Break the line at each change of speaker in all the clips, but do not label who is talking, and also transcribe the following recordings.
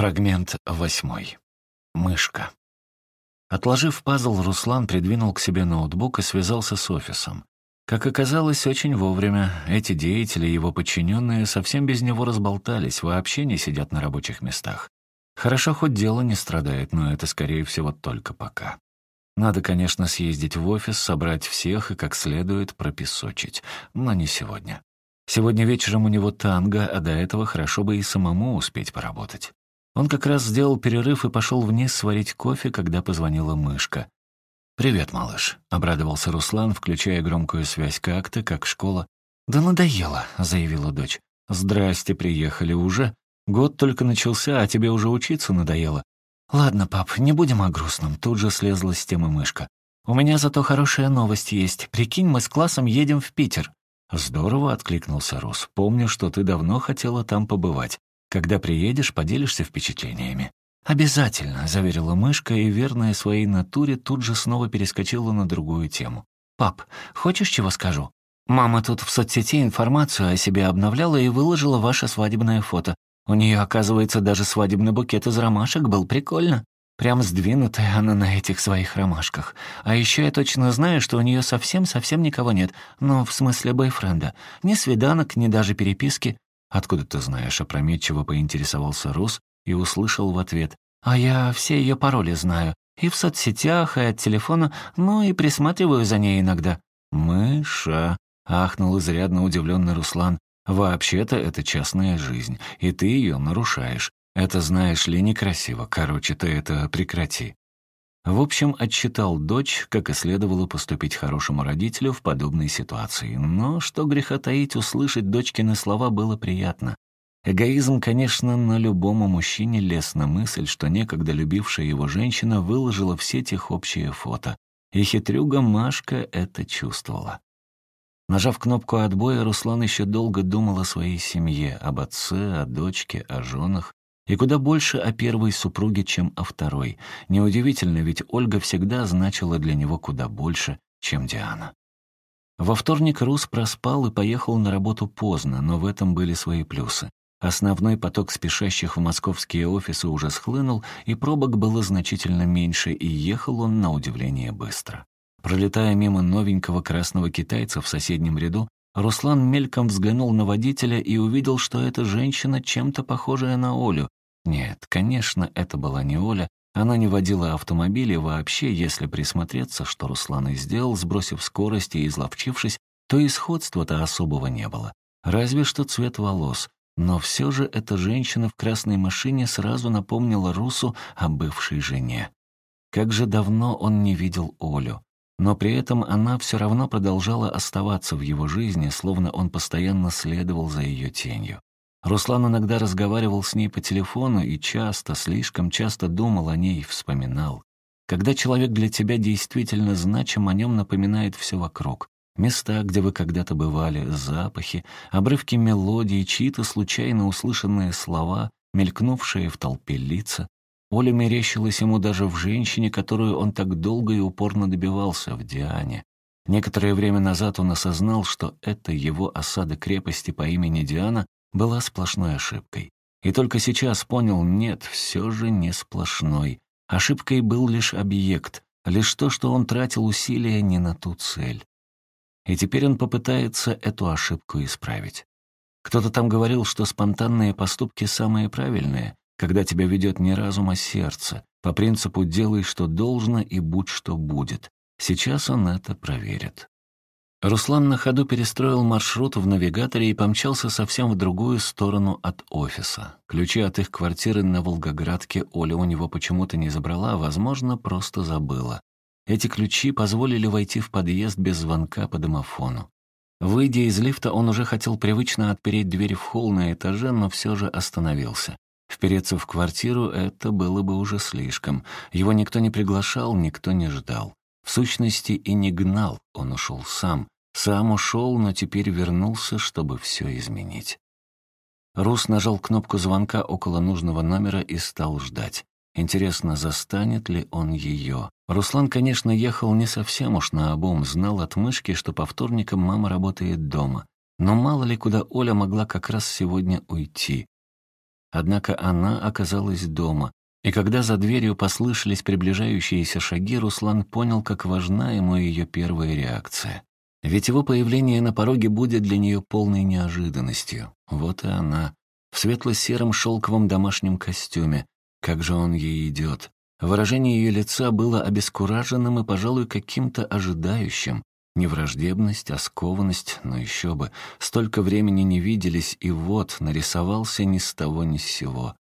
Фрагмент восьмой. Мышка. Отложив пазл, Руслан придвинул к себе ноутбук и связался с офисом. Как оказалось, очень вовремя эти деятели, его подчиненные, совсем без него разболтались, вообще не сидят на рабочих местах. Хорошо, хоть дело не страдает, но это, скорее всего, только пока. Надо, конечно, съездить в офис, собрать всех и как следует пропесочить, но не сегодня. Сегодня вечером у него танго, а до этого хорошо бы и самому успеть поработать. Он как раз сделал перерыв и пошел вниз сварить кофе, когда позвонила мышка. «Привет, малыш», — обрадовался Руслан, включая громкую связь. «Как ты, как школа?» «Да надоело», — заявила дочь. «Здрасте, приехали уже. Год только начался, а тебе уже учиться надоело». «Ладно, пап, не будем о грустном», — тут же слезла с темы мышка. «У меня зато хорошая новость есть. Прикинь, мы с классом едем в Питер». «Здорово», — откликнулся Рус. «Помню, что ты давно хотела там побывать. Когда приедешь, поделишься впечатлениями». «Обязательно», — заверила мышка, и, верная своей натуре, тут же снова перескочила на другую тему. «Пап, хочешь, чего скажу? Мама тут в соцсети информацию о себе обновляла и выложила ваше свадебное фото. У нее, оказывается, даже свадебный букет из ромашек был прикольно. Прям сдвинутая она на этих своих ромашках. А еще я точно знаю, что у нее совсем-совсем никого нет. Ну, в смысле бойфренда. Ни свиданок, ни даже переписки. «Откуда ты знаешь?» — опрометчиво поинтересовался Рус и услышал в ответ. «А я все ее пароли знаю. И в соцсетях, и от телефона, ну и присматриваю за ней иногда». «Мыша!» — ахнул изрядно удивленный Руслан. «Вообще-то это частная жизнь, и ты ее нарушаешь. Это, знаешь ли, некрасиво. Короче, ты это прекрати». В общем, отчитал дочь, как и следовало поступить хорошему родителю в подобной ситуации. Но, что греха таить, услышать дочкины слова было приятно. Эгоизм, конечно, на любому мужчине лез на мысль, что некогда любившая его женщина выложила в сеть их общее фото. И хитрюга Машка это чувствовала. Нажав кнопку отбоя, Руслан еще долго думал о своей семье, об отце, о дочке, о женах, и куда больше о первой супруге, чем о второй. Неудивительно, ведь Ольга всегда значила для него куда больше, чем Диана. Во вторник Рус проспал и поехал на работу поздно, но в этом были свои плюсы. Основной поток спешащих в московские офисы уже схлынул, и пробок было значительно меньше, и ехал он на удивление быстро. Пролетая мимо новенького красного китайца в соседнем ряду, Руслан мельком взглянул на водителя и увидел, что эта женщина чем-то похожая на Олю, нет, конечно, это была не Оля. Она не водила автомобили вообще, если присмотреться, что Руслан и сделал, сбросив скорость и изловчившись, то и сходства-то особого не было. Разве что цвет волос. Но все же эта женщина в красной машине сразу напомнила Русу о бывшей жене. Как же давно он не видел Олю. Но при этом она все равно продолжала оставаться в его жизни, словно он постоянно следовал за ее тенью. Руслан иногда разговаривал с ней по телефону и часто, слишком часто думал о ней вспоминал. Когда человек для тебя действительно значим, о нем напоминает все вокруг. Места, где вы когда-то бывали, запахи, обрывки мелодии, чьи-то случайно услышанные слова, мелькнувшие в толпе лица. Оля мерещилась ему даже в женщине, которую он так долго и упорно добивался, в Диане. Некоторое время назад он осознал, что это его осада крепости по имени Диана была сплошной ошибкой. И только сейчас понял, нет, все же не сплошной. Ошибкой был лишь объект, лишь то, что он тратил усилия не на ту цель. И теперь он попытается эту ошибку исправить. Кто-то там говорил, что спонтанные поступки самые правильные, когда тебя ведет не разум, а сердце, по принципу «делай, что должно, и будь, что будет». Сейчас он это проверит. Руслан на ходу перестроил маршрут в навигаторе и помчался совсем в другую сторону от офиса. Ключи от их квартиры на Волгоградке Оля у него почему-то не забрала, возможно, просто забыла. Эти ключи позволили войти в подъезд без звонка по домофону. Выйдя из лифта, он уже хотел привычно отпереть дверь в холл на этаже, но все же остановился. Впереться в квартиру — это было бы уже слишком. Его никто не приглашал, никто не ждал. В сущности, и не гнал, он ушел сам. Сам ушел, но теперь вернулся, чтобы все изменить. Рус нажал кнопку звонка около нужного номера и стал ждать. Интересно, застанет ли он ее? Руслан, конечно, ехал не совсем уж наобум, знал от мышки, что по вторникам мама работает дома. Но мало ли куда Оля могла как раз сегодня уйти. Однако она оказалась дома, и когда за дверью послышались приближающиеся шаги, Руслан понял, как важна ему ее первая реакция. Ведь его появление на пороге будет для нее полной неожиданностью. Вот и она, в светло-сером шелковом домашнем костюме. Как же он ей идет. Выражение ее лица было обескураженным и, пожалуй, каким-то ожидающим. Не враждебность, а скованность, но еще бы. Столько времени не виделись, и вот нарисовался ни с того ни с сего.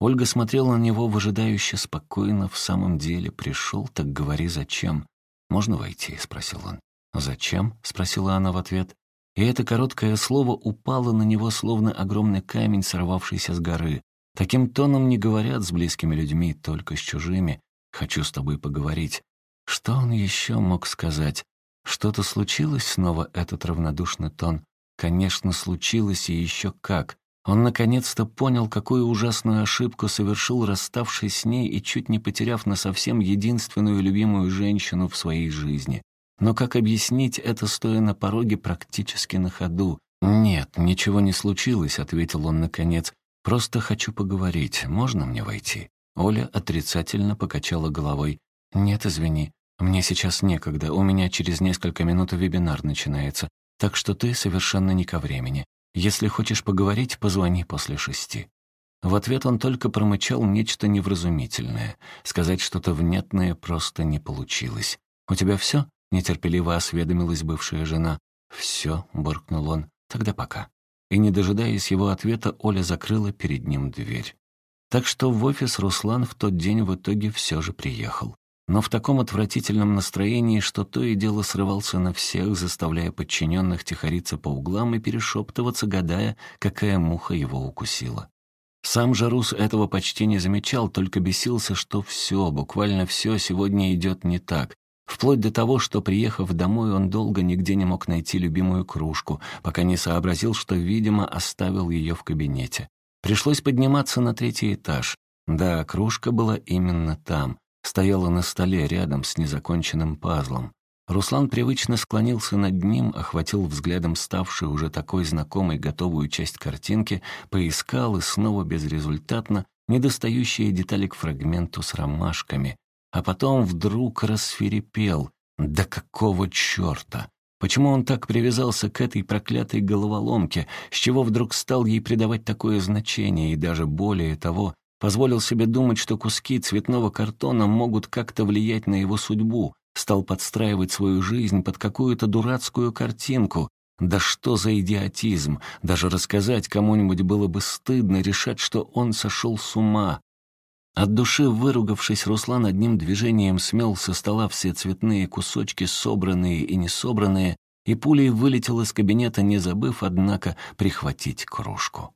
Ольга смотрела на него выжидающе спокойно. В самом деле, пришел, так говори, зачем? «Можно войти?» — спросил он. «Зачем?» — спросила она в ответ. И это короткое слово упало на него, словно огромный камень, сорвавшийся с горы. Таким тоном не говорят с близкими людьми, только с чужими. «Хочу с тобой поговорить». Что он еще мог сказать? Что-то случилось снова, этот равнодушный тон? Конечно, случилось и еще как. Он наконец-то понял, какую ужасную ошибку совершил, расставшись с ней и чуть не потеряв на совсем единственную любимую женщину в своей жизни. Но как объяснить это, стоя на пороге практически на ходу? «Нет, ничего не случилось», — ответил он наконец. «Просто хочу поговорить. Можно мне войти?» Оля отрицательно покачала головой. «Нет, извини. «Мне сейчас некогда, у меня через несколько минут вебинар начинается, так что ты совершенно не ко времени. Если хочешь поговорить, позвони после шести». В ответ он только промычал нечто невразумительное. Сказать что-то внятное просто не получилось. «У тебя все?» — нетерпеливо осведомилась бывшая жена. «Все», — буркнул он, — «тогда пока». И, не дожидаясь его ответа, Оля закрыла перед ним дверь. Так что в офис Руслан в тот день в итоге все же приехал но в таком отвратительном настроении, что то и дело срывался на всех, заставляя подчиненных тихориться по углам и перешептываться, гадая, какая муха его укусила. Сам Жарус этого почти не замечал, только бесился, что все, буквально все сегодня идет не так. Вплоть до того, что, приехав домой, он долго нигде не мог найти любимую кружку, пока не сообразил, что, видимо, оставил ее в кабинете. Пришлось подниматься на третий этаж. Да, кружка была именно там стояла на столе рядом с незаконченным пазлом. Руслан привычно склонился над ним, охватил взглядом ставшую уже такой знакомой готовую часть картинки, поискал и снова безрезультатно недостающие детали к фрагменту с ромашками. А потом вдруг расферепел. Да какого черта? Почему он так привязался к этой проклятой головоломке, с чего вдруг стал ей придавать такое значение и даже более того, Позволил себе думать, что куски цветного картона могут как-то влиять на его судьбу, стал подстраивать свою жизнь под какую-то дурацкую картинку. Да что за идиотизм! Даже рассказать кому-нибудь было бы стыдно, решать, что он сошел с ума. От души выругавшись, Руслан одним движением смел со стола все цветные кусочки, собранные и не собранные, и пулей вылетел из кабинета, не забыв, однако, прихватить кружку.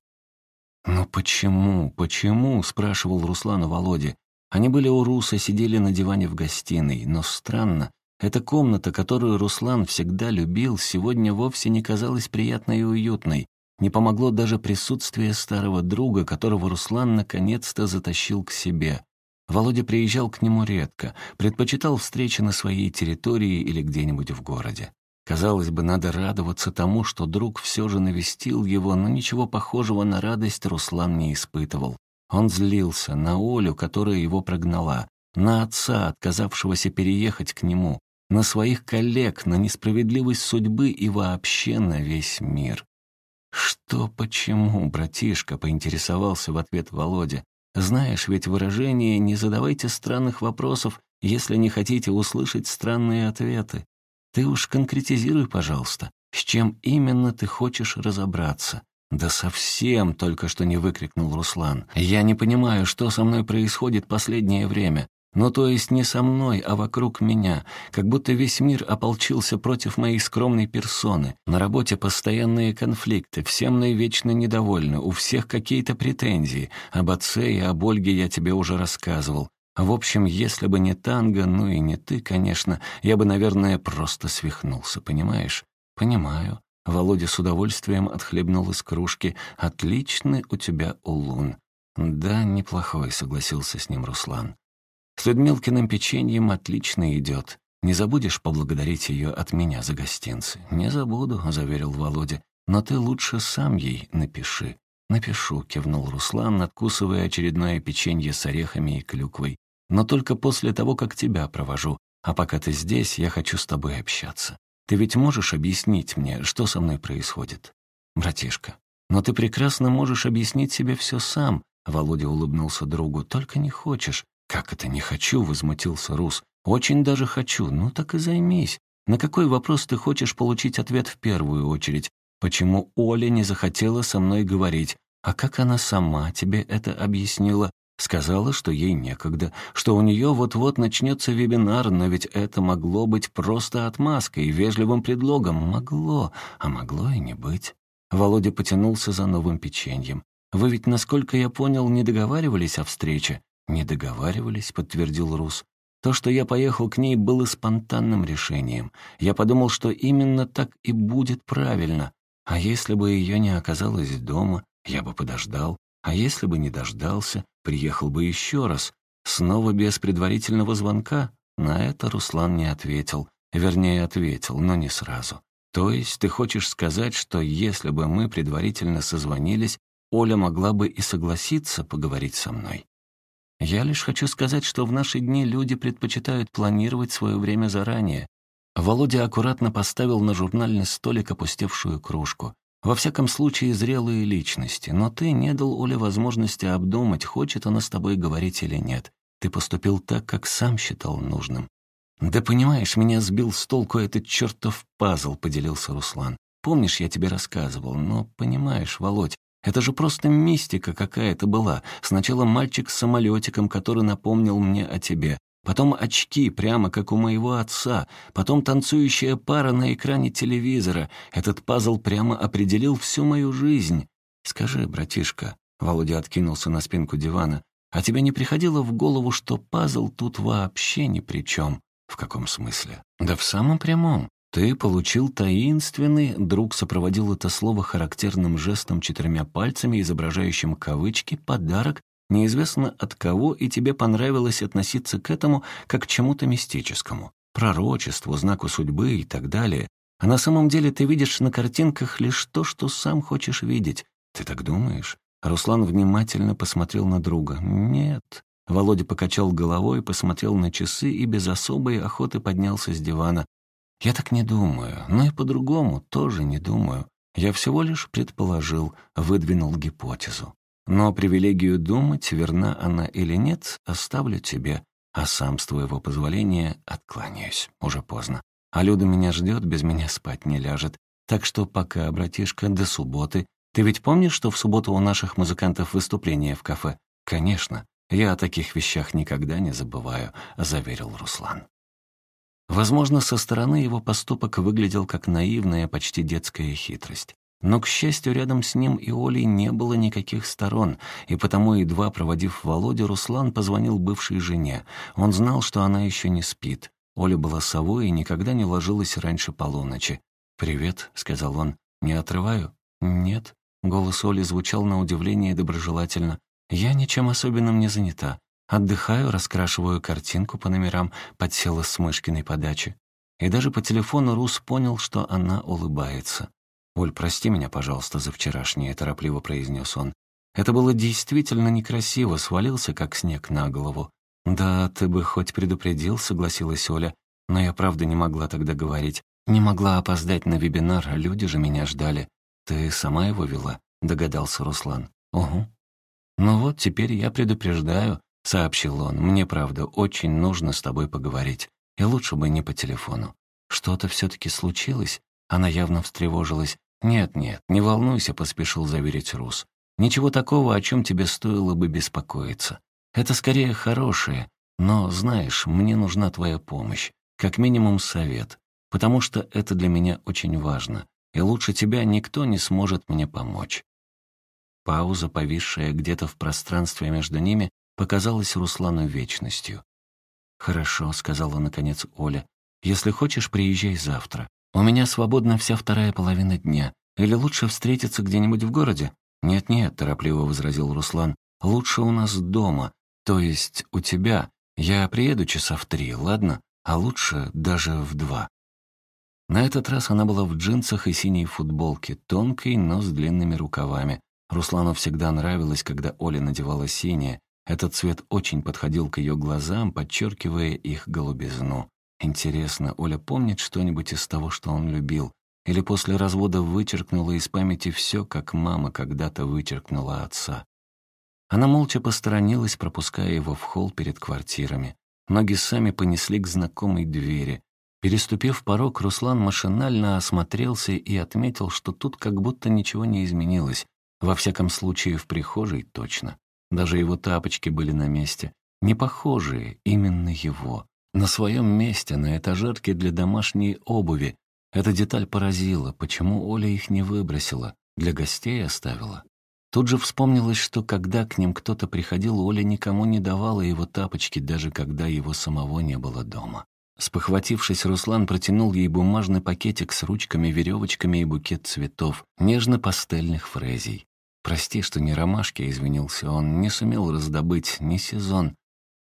«Но почему, почему?» — спрашивал Руслан у Володи. Они были у Руса, сидели на диване в гостиной, но странно, эта комната, которую Руслан всегда любил, сегодня вовсе не казалась приятной и уютной. Не помогло даже присутствие старого друга, которого Руслан наконец-то затащил к себе. Володя приезжал к нему редко, предпочитал встречи на своей территории или где-нибудь в городе. Казалось бы, надо радоваться тому, что друг все же навестил его, но ничего похожего на радость Руслан не испытывал. Он злился на Олю, которая его прогнала, на отца, отказавшегося переехать к нему, на своих коллег, на несправедливость судьбы и вообще на весь мир. «Что, почему, братишка?» — поинтересовался в ответ Володя. «Знаешь ведь выражение «не задавайте странных вопросов», если не хотите услышать странные ответы. Ты уж конкретизируй, пожалуйста, с чем именно ты хочешь разобраться. «Да совсем!» — только что не выкрикнул Руслан. «Я не понимаю, что со мной происходит последнее время. Ну, то есть не со мной, а вокруг меня. Как будто весь мир ополчился против моей скромной персоны. На работе постоянные конфликты, все мной вечно недовольны, у всех какие-то претензии. Об отце и об Ольге я тебе уже рассказывал. В общем, если бы не танго, ну и не ты, конечно, я бы, наверное, просто свихнулся, понимаешь? Понимаю. Володя с удовольствием отхлебнул из кружки. «Отличный у тебя улун». «Да, неплохой», — согласился с ним Руслан. «С Людмилкиным печеньем отлично идет. Не забудешь поблагодарить ее от меня за гостинцы?» «Не забуду», — заверил Володя. «Но ты лучше сам ей напиши». «Напишу», — кивнул Руслан, надкусывая очередное печенье с орехами и клюквой. «Но только после того, как тебя провожу. А пока ты здесь, я хочу с тобой общаться. Ты ведь можешь объяснить мне, что со мной происходит?» «Братишка, но ты прекрасно можешь объяснить себе все сам», — Володя улыбнулся другу. «Только не хочешь». «Как это не хочу?» — возмутился Рус. «Очень даже хочу. Ну так и займись. На какой вопрос ты хочешь получить ответ в первую очередь? Почему Оля не захотела со мной говорить? А как она сама тебе это объяснила? Сказала, что ей некогда, что у нее вот-вот начнется вебинар, но ведь это могло быть просто отмазкой, вежливым предлогом. Могло, а могло и не быть. Володя потянулся за новым печеньем. «Вы ведь, насколько я понял, не договаривались о встрече?» «Не договаривались», — подтвердил Рус. То, что я поехал к ней, было спонтанным решением. Я подумал, что именно так и будет правильно. А если бы ее не оказалось дома, я бы подождал. А если бы не дождался, приехал бы еще раз. Снова без предварительного звонка? На это Руслан не ответил. Вернее, ответил, но не сразу. То есть ты хочешь сказать, что если бы мы предварительно созвонились, Оля могла бы и согласиться поговорить со мной? Я лишь хочу сказать, что в наши дни люди предпочитают планировать свое время заранее. Володя аккуратно поставил на журнальный столик опустевшую кружку. Во всяком случае, зрелые личности, но ты не дал Оле возможности обдумать, хочет она с тобой говорить или нет. Ты поступил так, как сам считал нужным. «Да понимаешь, меня сбил с толку этот чертов пазл», — поделился Руслан. «Помнишь, я тебе рассказывал, но, понимаешь, Володь, это же просто мистика какая-то была. Сначала мальчик с самолетиком, который напомнил мне о тебе. Потом очки, прямо как у моего отца. Потом танцующая пара на экране телевизора. Этот пазл прямо определил всю мою жизнь. Скажи, братишка, Володя откинулся на спинку дивана, а тебе не приходило в голову, что пазл тут вообще ни при чем? В каком смысле? Да в самом прямом. «Ты получил таинственный...» Друг сопроводил это слово характерным жестом четырьмя пальцами, изображающим кавычки, подарок, неизвестно от кого, и тебе понравилось относиться к этому как к чему-то мистическому, пророчеству, знаку судьбы и так далее. А на самом деле ты видишь на картинках лишь то, что сам хочешь видеть. Ты так думаешь? Руслан внимательно посмотрел на друга. «Нет». Володя покачал головой, посмотрел на часы и без особой охоты поднялся с дивана. Я так не думаю, но и по-другому тоже не думаю. Я всего лишь предположил, выдвинул гипотезу. Но привилегию думать, верна она или нет, оставлю тебе, а сам с твоего позволения откланяюсь. Уже поздно. А Люда меня ждет, без меня спать не ляжет. Так что пока, братишка, до субботы. Ты ведь помнишь, что в субботу у наших музыкантов выступление в кафе? Конечно. Я о таких вещах никогда не забываю, заверил Руслан. Возможно, со стороны его поступок выглядел как наивная, почти детская хитрость. Но, к счастью, рядом с ним и Олей не было никаких сторон, и потому, едва проводив Володю, Руслан позвонил бывшей жене. Он знал, что она еще не спит. Оля была совой и никогда не ложилась раньше полуночи. «Привет», — сказал он. «Не отрываю?» «Нет». Голос Оли звучал на удивление доброжелательно. «Я ничем особенным не занята. Отдыхаю, раскрашиваю картинку по номерам, подсела с Мышкиной подачи. И даже по телефону Рус понял, что она улыбается. «Оль, прости меня, пожалуйста, за вчерашнее», — торопливо произнес он. «Это было действительно некрасиво, свалился, как снег на голову». «Да, ты бы хоть предупредил», — согласилась Оля. «Но я правда не могла тогда говорить. Не могла опоздать на вебинар, а люди же меня ждали. Ты сама его вела?» — догадался Руслан. «Угу». «Ну вот, теперь я предупреждаю. — сообщил он. «Мне, правда, очень нужно с тобой поговорить. И лучше бы не по телефону. Что-то все-таки случилось?» Она явно встревожилась. «Нет-нет, не волнуйся», — поспешил заверить Рус. «Ничего такого, о чем тебе стоило бы беспокоиться. Это скорее хорошее, но, знаешь, мне нужна твоя помощь, как минимум совет, потому что это для меня очень важно, и лучше тебя никто не сможет мне помочь». Пауза, повисшая где-то в пространстве между ними, показалась Руслану вечностью. «Хорошо», — сказала наконец Оля. «Если хочешь, приезжай завтра. У меня свободна вся вторая половина дня. Или лучше встретиться где-нибудь в городе?» «Нет-нет», — торопливо возразил Руслан. «Лучше у нас дома. То есть у тебя. Я приеду часа в три, ладно? А лучше даже в два». На этот раз она была в джинсах и синей футболке, тонкой, но с длинными рукавами. Руслану всегда нравилось, когда Оля надевала синее. Этот цвет очень подходил к ее глазам, подчеркивая их голубизну. Интересно, Оля помнит что-нибудь из того, что он любил? Или после развода вычеркнула из памяти все, как мама когда-то вычеркнула отца? Она молча посторонилась, пропуская его в холл перед квартирами. Ноги сами понесли к знакомой двери. Переступив порог, Руслан машинально осмотрелся и отметил, что тут как будто ничего не изменилось. Во всяком случае, в прихожей точно. Даже его тапочки были на месте. Не похожие, именно его. На своем месте, на этажерке для домашней обуви. Эта деталь поразила, почему Оля их не выбросила, для гостей оставила. Тут же вспомнилось, что когда к ним кто-то приходил, Оля никому не давала его тапочки, даже когда его самого не было дома. Спохватившись, Руслан протянул ей бумажный пакетик с ручками, веревочками и букет цветов, нежно-пастельных фрезий. «Прости, что не ромашки», — извинился он, — «не сумел раздобыть, не сезон».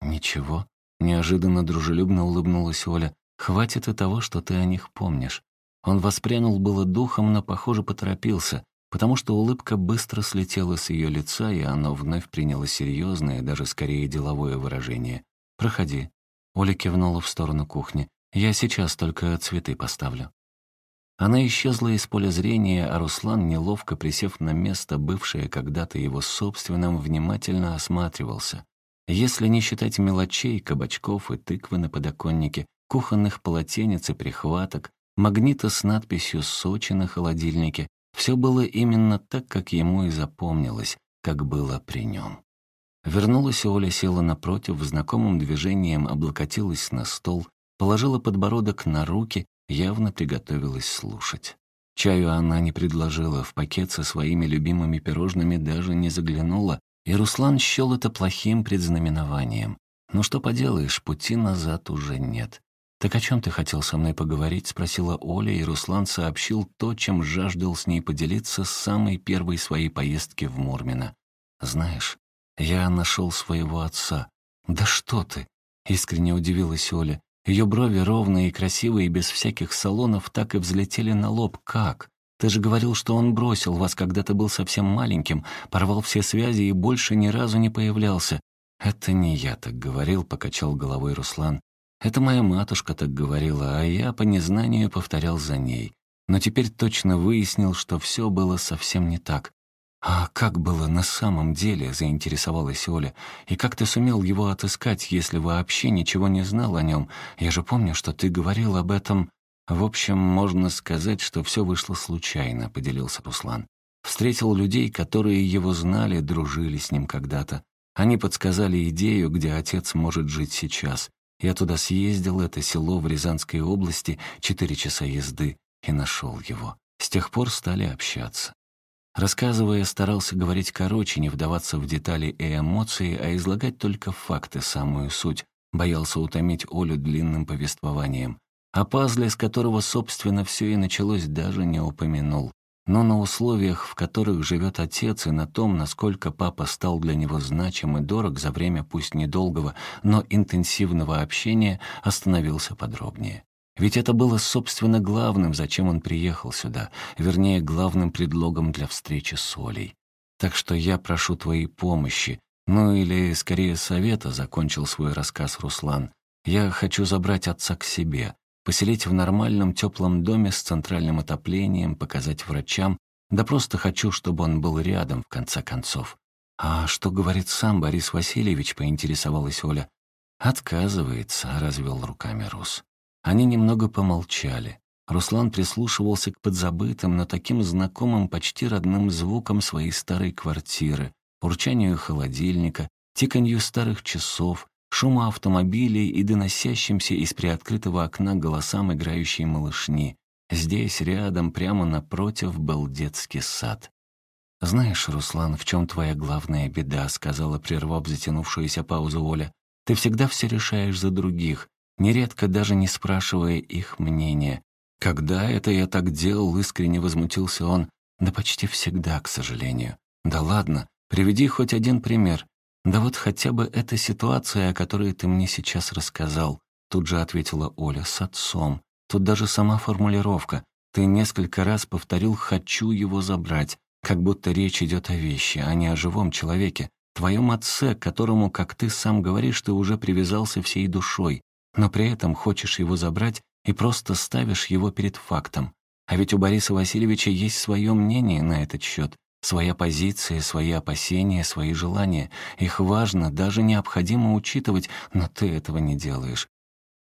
«Ничего», — неожиданно дружелюбно улыбнулась Оля, — «хватит и того, что ты о них помнишь». Он воспрянул было духом, но, похоже, поторопился, потому что улыбка быстро слетела с ее лица, и оно вновь приняло серьезное, даже скорее деловое выражение. «Проходи». Оля кивнула в сторону кухни. «Я сейчас только цветы поставлю». Она исчезла из поля зрения, а Руслан, неловко присев на место, бывшее когда-то его собственным, внимательно осматривался. Если не считать мелочей, кабачков и тыквы на подоконнике, кухонных полотенец и прихваток, магнита с надписью «Сочи» на холодильнике, все было именно так, как ему и запомнилось, как было при нем. Вернулась Оля, села напротив, знакомым движением облокотилась на стол, положила подбородок на руки явно приготовилась слушать. Чаю она не предложила, в пакет со своими любимыми пирожными даже не заглянула, и Руслан счел это плохим предзнаменованием. «Ну что поделаешь, пути назад уже нет». «Так о чем ты хотел со мной поговорить?» — спросила Оля, и Руслан сообщил то, чем жаждал с ней поделиться с самой первой своей поездки в Мурмино. «Знаешь, я нашел своего отца». «Да что ты!» — искренне удивилась Оля. Ее брови ровные и красивые, без всяких салонов, так и взлетели на лоб. Как? Ты же говорил, что он бросил вас, когда ты был совсем маленьким, порвал все связи и больше ни разу не появлялся. Это не я так говорил, покачал головой Руслан. Это моя матушка так говорила, а я по незнанию повторял за ней. Но теперь точно выяснил, что все было совсем не так. «А как было на самом деле?» — заинтересовалась Оля. «И как ты сумел его отыскать, если вообще ничего не знал о нем? Я же помню, что ты говорил об этом...» «В общем, можно сказать, что все вышло случайно», — поделился Руслан. «Встретил людей, которые его знали, дружили с ним когда-то. Они подсказали идею, где отец может жить сейчас. Я туда съездил, это село в Рязанской области, четыре часа езды, и нашел его. С тех пор стали общаться. Рассказывая, старался говорить короче, не вдаваться в детали и эмоции, а излагать только факты, самую суть. Боялся утомить Олю длинным повествованием. О пазле, с которого, собственно, все и началось, даже не упомянул. Но на условиях, в которых живет отец, и на том, насколько папа стал для него значим и дорог за время пусть недолгого, но интенсивного общения, остановился подробнее. Ведь это было, собственно, главным, зачем он приехал сюда, вернее, главным предлогом для встречи с Олей. Так что я прошу твоей помощи, ну или, скорее, совета, закончил свой рассказ Руслан. Я хочу забрать отца к себе, поселить в нормальном теплом доме с центральным отоплением, показать врачам, да просто хочу, чтобы он был рядом, в конце концов. «А что говорит сам Борис Васильевич?» — поинтересовалась Оля. «Отказывается», — развел руками Рус. Они немного помолчали. Руслан прислушивался к подзабытым, но таким знакомым, почти родным звукам своей старой квартиры, урчанию холодильника, тиканью старых часов, шуму автомобилей и доносящимся из приоткрытого окна голосам играющей малышни. Здесь, рядом, прямо напротив, был детский сад. «Знаешь, Руслан, в чем твоя главная беда?» — сказала, прервав затянувшуюся паузу Оля. «Ты всегда все решаешь за других, нередко даже не спрашивая их мнения. Когда это я так делал, искренне возмутился он. Да почти всегда, к сожалению. Да ладно, приведи хоть один пример. Да вот хотя бы эта ситуация, о которой ты мне сейчас рассказал. Тут же ответила Оля с отцом. Тут даже сама формулировка. Ты несколько раз повторил «хочу его забрать». как будто речь идет о вещи, а не о живом человеке, твоем отце, к которому, как ты сам говоришь, ты уже привязался всей душой, но при этом хочешь его забрать и просто ставишь его перед фактом. А ведь у Бориса Васильевича есть свое мнение на этот счет, своя позиция, свои опасения, свои желания. Их важно, даже необходимо учитывать, но ты этого не делаешь.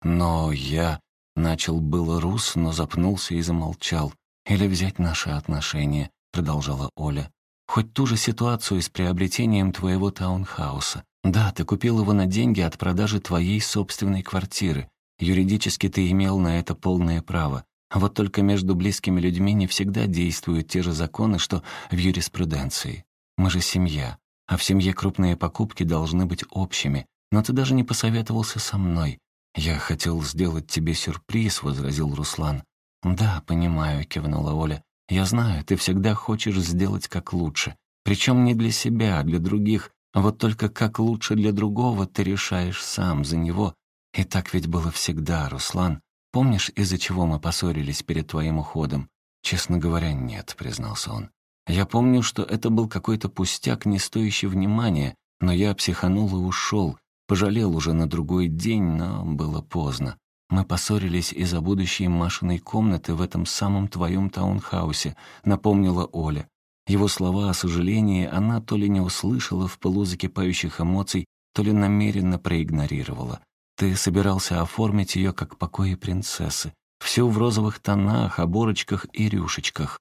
Но я... Начал было Рус, но запнулся и замолчал. «Или взять наши отношения», — продолжала Оля. «Хоть ту же ситуацию с приобретением твоего таунхауса. Да, ты купил его на деньги от продажи твоей собственной квартиры. Юридически ты имел на это полное право. Вот только между близкими людьми не всегда действуют те же законы, что в юриспруденции. Мы же семья, а в семье крупные покупки должны быть общими. Но ты даже не посоветовался со мной. «Я хотел сделать тебе сюрприз», — возразил Руслан. «Да, понимаю», — кивнула Оля. «Я знаю, ты всегда хочешь сделать как лучше. Причем не для себя, а для других. Вот только как лучше для другого ты решаешь сам за него. И так ведь было всегда, Руслан. Помнишь, из-за чего мы поссорились перед твоим уходом? Честно говоря, нет, признался он. Я помню, что это был какой-то пустяк, не стоящий внимания, но я психанул и ушел. Пожалел уже на другой день, но было поздно. Мы поссорились из-за будущей Машиной комнаты в этом самом твоем таунхаусе, напомнила Оля. Его слова о сожалении она то ли не услышала в пылу закипающих эмоций, то ли намеренно проигнорировала. Ты собирался оформить ее как покои принцессы. Всю в розовых тонах, оборочках и рюшечках.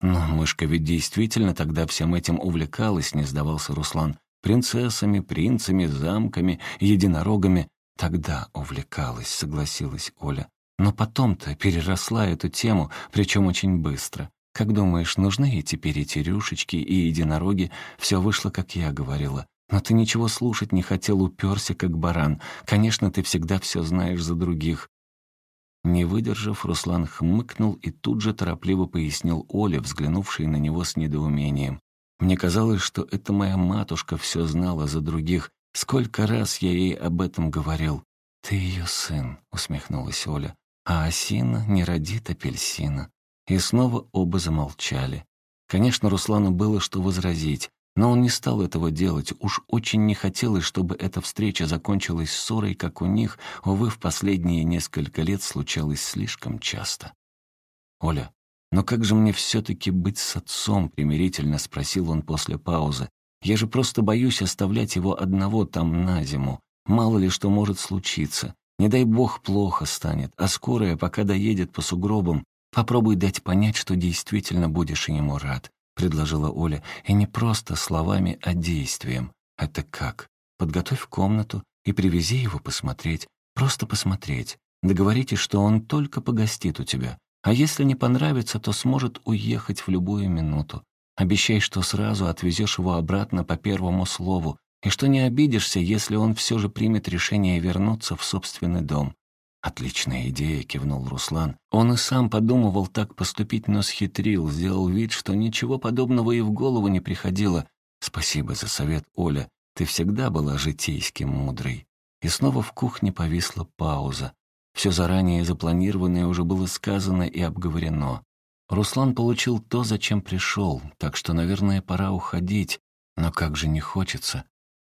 Но мышка ведь действительно тогда всем этим увлекалась, не сдавался Руслан. Принцессами, принцами, замками, единорогами. Тогда увлекалась, согласилась Оля. Но потом-то переросла эту тему, причем очень быстро. Как думаешь, нужны ей теперь эти рюшечки и единороги? Все вышло, как я говорила. Но ты ничего слушать не хотел, уперся, как баран. Конечно, ты всегда все знаешь за других. Не выдержав, Руслан хмыкнул и тут же торопливо пояснил Оле, взглянувшей на него с недоумением. «Мне казалось, что это моя матушка все знала за других. Сколько раз я ей об этом говорил». «Ты ее сын», — усмехнулась Оля. «А осина не родит апельсина». И снова оба замолчали. Конечно, Руслану было что возразить. Но он не стал этого делать, уж очень не хотелось, чтобы эта встреча закончилась ссорой, как у них, увы, в последние несколько лет случалось слишком часто. «Оля, но как же мне все-таки быть с отцом?» — примирительно спросил он после паузы. «Я же просто боюсь оставлять его одного там на зиму. Мало ли что может случиться. Не дай бог плохо станет, а скорая, пока доедет по сугробам, попробуй дать понять, что действительно будешь ему рад предложила Оля, и не просто словами, а действием. Это как? Подготовь комнату и привези его посмотреть. Просто посмотреть. Договоритесь, что он только погостит у тебя. А если не понравится, то сможет уехать в любую минуту. Обещай, что сразу отвезешь его обратно по первому слову, и что не обидишься, если он все же примет решение вернуться в собственный дом. «Отличная идея», — кивнул Руслан. Он и сам подумывал так поступить, но схитрил, сделал вид, что ничего подобного и в голову не приходило. «Спасибо за совет, Оля. Ты всегда была житейски мудрой». И снова в кухне повисла пауза. Все заранее запланированное уже было сказано и обговорено. Руслан получил то, зачем пришел, так что, наверное, пора уходить. Но как же не хочется.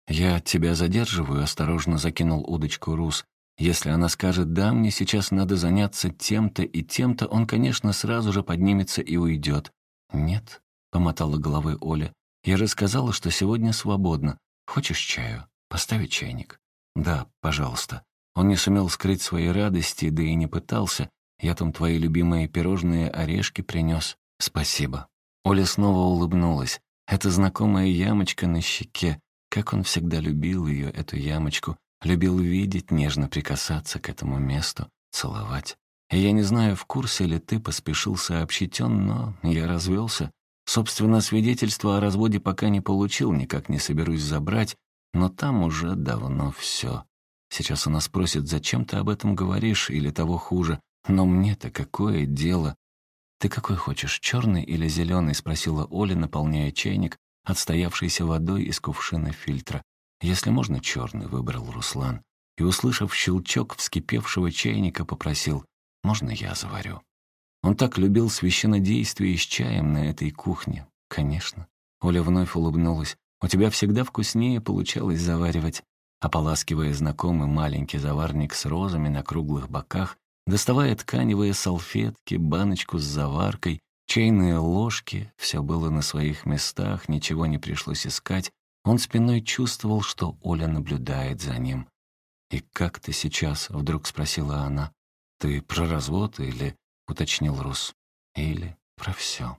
«Я тебя задерживаю», — осторожно закинул удочку Рус. Если она скажет «да, мне сейчас надо заняться тем-то и тем-то», он, конечно, сразу же поднимется и уйдет. «Нет», — помотала головой Оля, — «я же сказала, что сегодня свободно. Хочешь чаю? Поставить чайник?» «Да, пожалуйста». Он не сумел скрыть своей радости, да и не пытался. «Я там твои любимые пирожные орешки принес. Спасибо». Оля снова улыбнулась. Эта знакомая ямочка на щеке. Как он всегда любил ее, эту ямочку. Любил видеть, нежно прикасаться к этому месту, целовать. И я не знаю, в курсе ли ты поспешил сообщить он, но я развелся. Собственно, свидетельство о разводе пока не получил, никак не соберусь забрать, но там уже давно все. Сейчас она спросит, зачем ты об этом говоришь, или того хуже. Но мне-то какое дело? «Ты какой хочешь, черный или зеленый?» — спросила Оля, наполняя чайник, отстоявшийся водой из кувшина фильтра. «Если можно, черный», — выбрал Руслан. И, услышав щелчок вскипевшего чайника, попросил, «Можно я заварю?» Он так любил священнодействие с чаем на этой кухне. конечно». Оля вновь улыбнулась. «У тебя всегда вкуснее получалось заваривать». Ополаскивая знакомый маленький заварник с розами на круглых боках, доставая тканевые салфетки, баночку с заваркой, чайные ложки, все было на своих местах, ничего не пришлось искать, он спиной чувствовал, что Оля наблюдает за ним. «И как ты сейчас?» — вдруг спросила она. «Ты про развод или...» — уточнил Рус. «Или про все.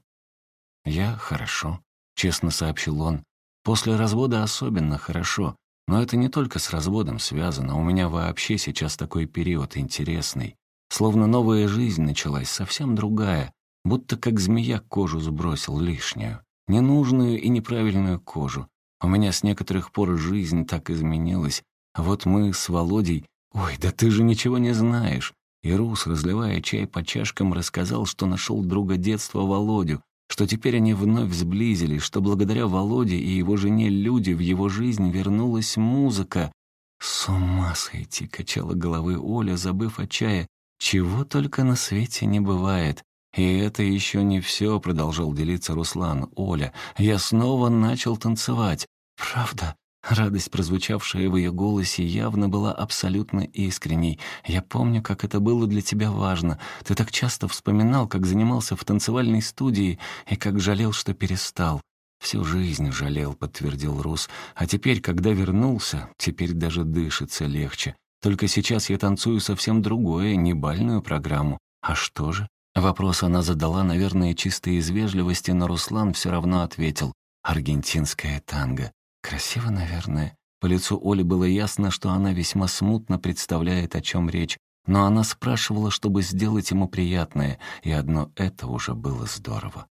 «Я хорошо», — честно сообщил он. «После развода особенно хорошо. Но это не только с разводом связано. У меня вообще сейчас такой период интересный. Словно новая жизнь началась, совсем другая. Будто как змея кожу сбросил лишнюю. Ненужную и неправильную кожу. У меня с некоторых пор жизнь так изменилась. А вот мы с Володей... Ой, да ты же ничего не знаешь. И Рус, разливая чай по чашкам, рассказал, что нашел друга детства Володю, что теперь они вновь сблизились, что благодаря Володе и его жене Люди в его жизнь вернулась музыка. «С ума сойти!» — качала головой Оля, забыв о чае. «Чего только на свете не бывает!» «И это еще не все», — продолжал делиться Руслан. «Оля, я снова начал танцевать». «Правда?» Радость, прозвучавшая в ее голосе, явно была абсолютно искренней. «Я помню, как это было для тебя важно. Ты так часто вспоминал, как занимался в танцевальной студии и как жалел, что перестал». «Всю жизнь жалел», — подтвердил Рус. «А теперь, когда вернулся, теперь даже дышится легче. Только сейчас я танцую совсем другое, не бальную программу. А что же?» Вопрос она задала, наверное, чисто из вежливости, но Руслан все равно ответил. «Аргентинская танго». Красиво, наверное. По лицу Оли было ясно, что она весьма смутно представляет, о чем речь, но она спрашивала, чтобы сделать ему приятное, и одно это уже было здорово.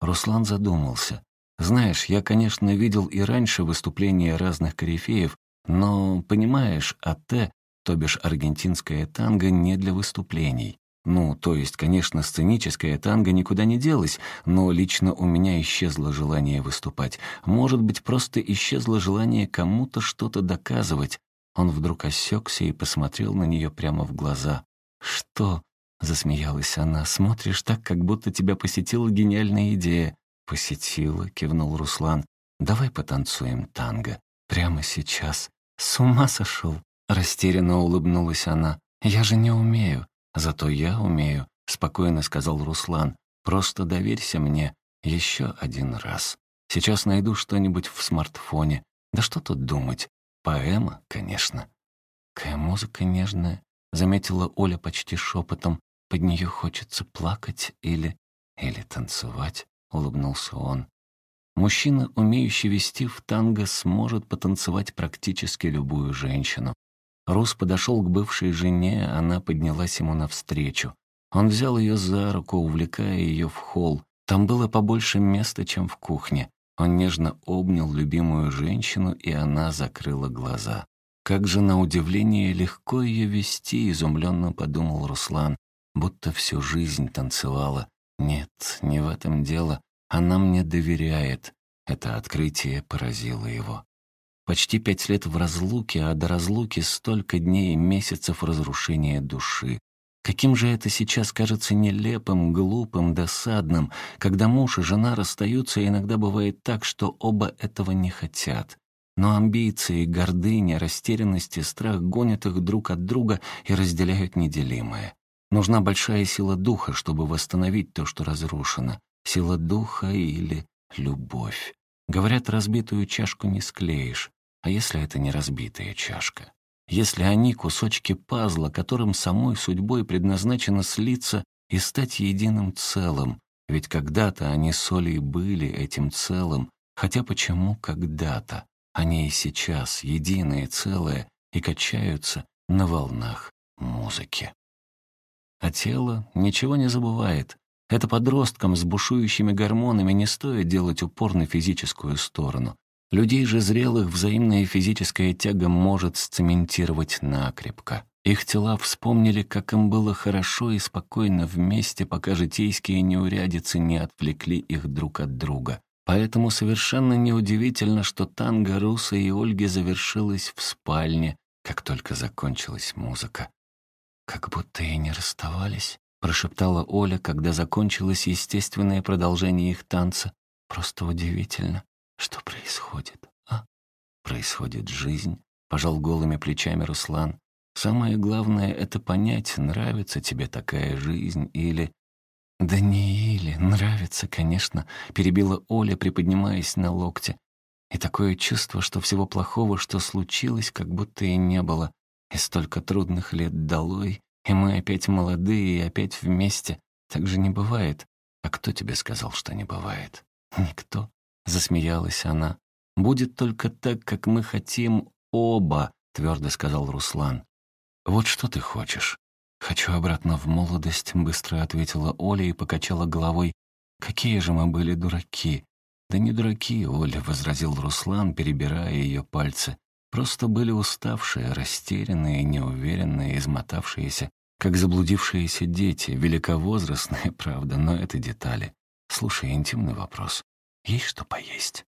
Руслан задумался. «Знаешь, я, конечно, видел и раньше выступления разных корифеев, но, понимаешь, АТ, то бишь аргентинская танго, не для выступлений. Ну, то есть, конечно, сценическая танго никуда не делась, но лично у меня исчезло желание выступать. Может быть, просто исчезло желание кому-то что-то доказывать. Он вдруг осекся и посмотрел на нее прямо в глаза. «Что?» — засмеялась она. «Смотришь так, как будто тебя посетила гениальная идея». «Посетила», — кивнул Руслан. «Давай потанцуем танго. Прямо сейчас. С ума сошел?» Растерянно улыбнулась она. «Я же не умею. «Зато я умею», — спокойно сказал Руслан. «Просто доверься мне еще один раз. Сейчас найду что-нибудь в смартфоне. Да что тут думать? Поэма, конечно». «Какая музыка нежная», — заметила Оля почти шепотом. «Под нее хочется плакать или... или танцевать», — улыбнулся он. Мужчина, умеющий вести в танго, сможет потанцевать практически любую женщину. Рус подошел к бывшей жене, она поднялась ему навстречу. Он взял ее за руку, увлекая ее в холл. Там было побольше места, чем в кухне. Он нежно обнял любимую женщину, и она закрыла глаза. Как же на удивление легко ее вести, изумленно подумал Руслан, будто всю жизнь танцевала. Нет, не в этом дело. Она мне доверяет. Это открытие поразило его. Почти пять лет в разлуке, а до разлуки столько дней и месяцев разрушения души. Каким же это сейчас кажется нелепым, глупым, досадным, когда муж и жена расстаются, и иногда бывает так, что оба этого не хотят. Но амбиции, гордыня, растерянность и страх гонят их друг от друга и разделяют неделимое. Нужна большая сила духа, чтобы восстановить то, что разрушено. Сила духа или любовь. Говорят, разбитую чашку не склеишь. А если это не разбитая чашка? Если они кусочки пазла, которым самой судьбой предназначено слиться и стать единым целым, ведь когда-то они с Олей были этим целым, хотя почему когда-то? Они и сейчас единое целое и качаются на волнах музыки. А тело ничего не забывает. Это подросткам с бушующими гормонами не стоит делать упор на физическую сторону. Людей же зрелых взаимная физическая тяга может сцементировать накрепко. Их тела вспомнили, как им было хорошо и спокойно вместе, пока житейские неурядицы не отвлекли их друг от друга. Поэтому совершенно неудивительно, что танго Руса и Ольги завершилась в спальне, как только закончилась музыка. «Как будто и не расставались», — прошептала Оля, когда закончилось естественное продолжение их танца. Просто удивительно, что происходит, а? Происходит жизнь, пожал голыми плечами Руслан. Самое главное — это понять, нравится тебе такая жизнь или... «Да не или, нравится, конечно», — перебила Оля, приподнимаясь на локте. И такое чувство, что всего плохого, что случилось, как будто и не было. И столько трудных лет долой, и мы опять молодые и опять вместе. Так же не бывает. А кто тебе сказал, что не бывает? Никто. Засмеялась она. Будет только так, как мы хотим оба, твердо сказал Руслан. Вот что ты хочешь? «Хочу обратно в молодость», — быстро ответила Оля и покачала головой. «Какие же мы были дураки!» «Да не дураки, Оля», — возразил Руслан, перебирая ее пальцы. «Просто были уставшие, растерянные, неуверенные, измотавшиеся, как заблудившиеся дети, великовозрастные, правда, но это детали. Слушай, интимный вопрос. Есть что поесть?»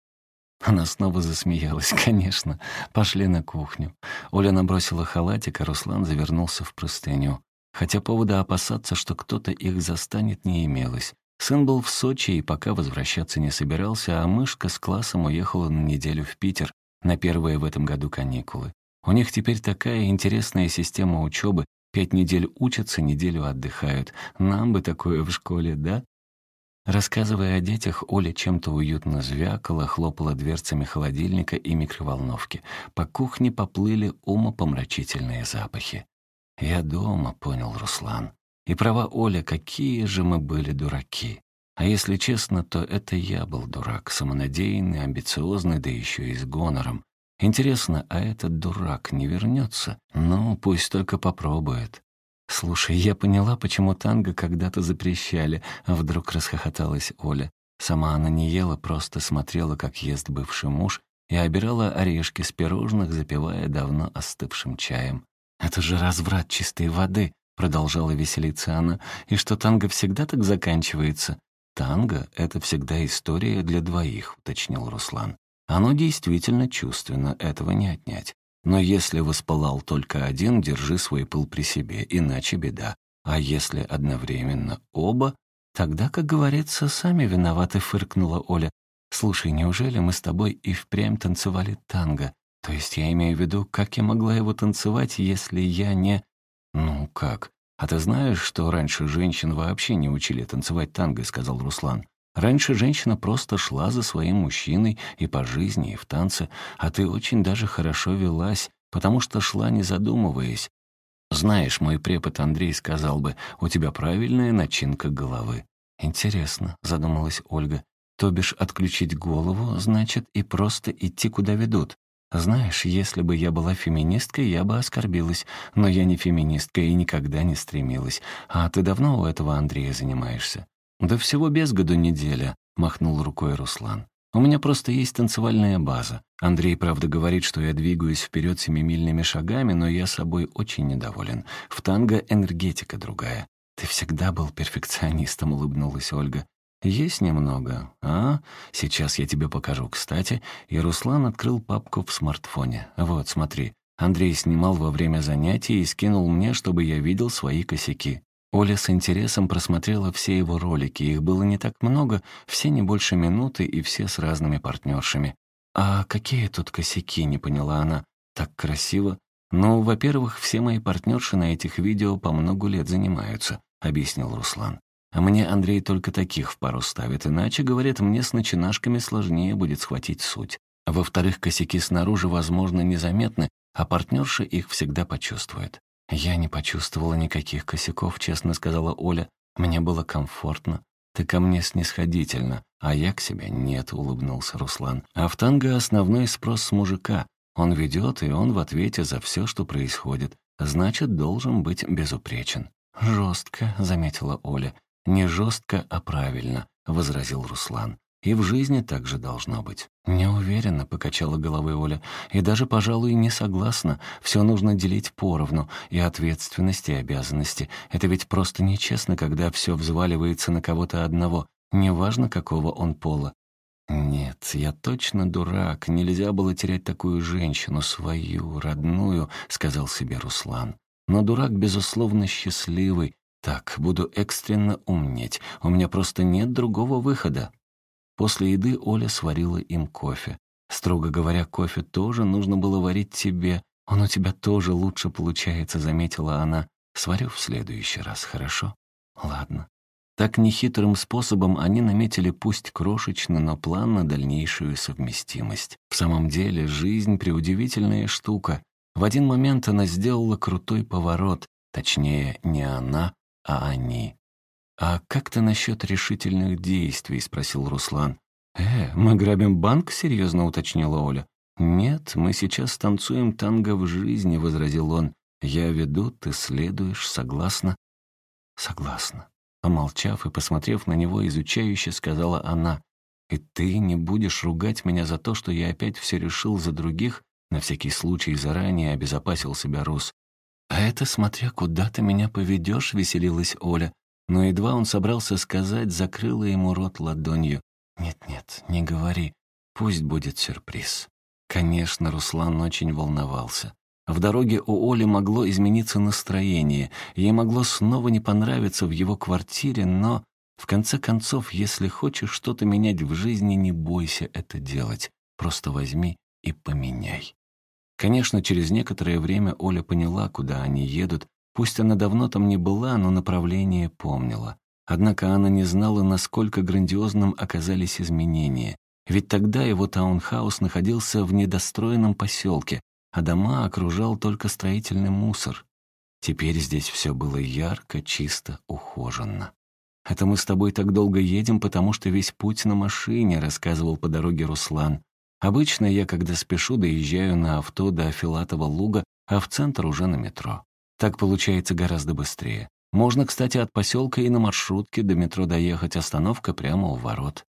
Она снова засмеялась, конечно. Пошли на кухню. Оля набросила халатик, а Руслан завернулся в простыню хотя повода опасаться, что кто-то их застанет, не имелось. Сын был в Сочи и пока возвращаться не собирался, а мышка с классом уехала на неделю в Питер на первые в этом году каникулы. У них теперь такая интересная система учебы. Пять недель учатся, неделю отдыхают. Нам бы такое в школе, да? Рассказывая о детях, Оля чем-то уютно звякала, хлопала дверцами холодильника и микроволновки. По кухне поплыли умопомрачительные запахи. «Я дома», — понял Руслан. «И права Оля, какие же мы были дураки. А если честно, то это я был дурак, самонадеянный, амбициозный, да еще и с гонором. Интересно, а этот дурак не вернется? Ну, пусть только попробует». «Слушай, я поняла, почему танго когда-то запрещали», — вдруг расхохоталась Оля. Сама она не ела, просто смотрела, как ест бывший муж, и обирала орешки с пирожных, запивая давно остывшим чаем. «Это же разврат чистой воды», — продолжала веселиться она, «и что танго всегда так заканчивается?» «Танго — это всегда история для двоих», — уточнил Руслан. «Оно действительно чувственно, этого не отнять. Но если воспалал только один, держи свой пыл при себе, иначе беда. А если одновременно оба, тогда, как говорится, сами виноваты», — фыркнула Оля. «Слушай, неужели мы с тобой и впрямь танцевали танго? То есть я имею в виду, как я могла его танцевать, если я не... Ну как? А ты знаешь, что раньше женщин вообще не учили танцевать танго, сказал Руслан. Раньше женщина просто шла за своим мужчиной и по жизни, и в танце, а ты очень даже хорошо велась, потому что шла не задумываясь. Знаешь, мой препод Андрей сказал бы, у тебя правильная начинка головы. Интересно, задумалась Ольга. То бишь отключить голову, значит, и просто идти, куда ведут. Знаешь, если бы я была феминисткой, я бы оскорбилась, но я не феминистка и никогда не стремилась. А ты давно у этого Андрея занимаешься? Да всего без году неделя, махнул рукой Руслан. У меня просто есть танцевальная база. Андрей, правда, говорит, что я двигаюсь вперед семимильными шагами, но я собой очень недоволен. В танго энергетика другая. Ты всегда был перфекционистом, улыбнулась Ольга. «Есть немного, а? Сейчас я тебе покажу, кстати». И Руслан открыл папку в смартфоне. «Вот, смотри. Андрей снимал во время занятий и скинул мне, чтобы я видел свои косяки». Оля с интересом просмотрела все его ролики. Их было не так много, все не больше минуты и все с разными партнершами. «А какие тут косяки?» — не поняла она. «Так красиво». «Ну, во-первых, все мои партнерши на этих видео по много лет занимаются», — объяснил Руслан. А мне Андрей только таких в пару ставит, иначе, говорит, мне с начинашками сложнее будет схватить суть. Во-вторых, косяки снаружи, возможно, незаметны, а партнерша их всегда почувствует. «Я не почувствовала никаких косяков», — честно сказала Оля. «Мне было комфортно. Ты ко мне снисходительно, а я к себе нет», — улыбнулся Руслан. «А в танго основной спрос с мужика. Он ведет, и он в ответе за все, что происходит. Значит, должен быть безупречен». «Жестко», — заметила Оля. «Не жестко, а правильно», — возразил Руслан. «И в жизни так же должно быть». «Не уверена», — покачала головой Оля. «И даже, пожалуй, не согласна. Все нужно делить поровну. И ответственности, и обязанности. Это ведь просто нечестно, когда все взваливается на кого-то одного, неважно, какого он пола. «Нет, я точно дурак. Нельзя было терять такую женщину, свою, родную», — сказал себе Руслан. «Но дурак, безусловно, счастливый, так, буду экстренно умнеть. У меня просто нет другого выхода. После еды Оля сварила им кофе. Строго говоря, кофе тоже нужно было варить тебе. Он у тебя тоже лучше получается, заметила она. Сварю в следующий раз, хорошо? Ладно. Так нехитрым способом они наметили пусть крошечно, но план на дальнейшую совместимость. В самом деле, жизнь — преудивительная штука. В один момент она сделала крутой поворот, точнее, не она, а они. «А как ты насчет решительных действий?» — спросил Руслан. «Э, мы грабим банк?» — серьезно уточнила Оля. «Нет, мы сейчас танцуем танго в жизни», — возразил он. «Я веду, ты следуешь, согласна?» «Согласна». Помолчав и посмотрев на него изучающе, сказала она, «И ты не будешь ругать меня за то, что я опять все решил за других?» На всякий случай заранее обезопасил себя Рус. «А это смотря куда ты меня поведешь», — веселилась Оля. Но едва он собрался сказать, закрыла ему рот ладонью. «Нет-нет, не говори. Пусть будет сюрприз». Конечно, Руслан очень волновался. В дороге у Оли могло измениться настроение, ей могло снова не понравиться в его квартире, но, в конце концов, если хочешь что-то менять в жизни, не бойся это делать. Просто возьми и поменяй. Конечно, через некоторое время Оля поняла, куда они едут. Пусть она давно там не была, но направление помнила. Однако она не знала, насколько грандиозным оказались изменения. Ведь тогда его таунхаус находился в недостроенном поселке, а дома окружал только строительный мусор. Теперь здесь все было ярко, чисто, ухоженно. «Это мы с тобой так долго едем, потому что весь путь на машине», — рассказывал по дороге Руслан. «Обычно я, когда спешу, доезжаю на авто до Филатова луга, а в центр уже на метро. Так получается гораздо быстрее. Можно, кстати, от поселка и на маршрутке до метро доехать, остановка прямо у ворот.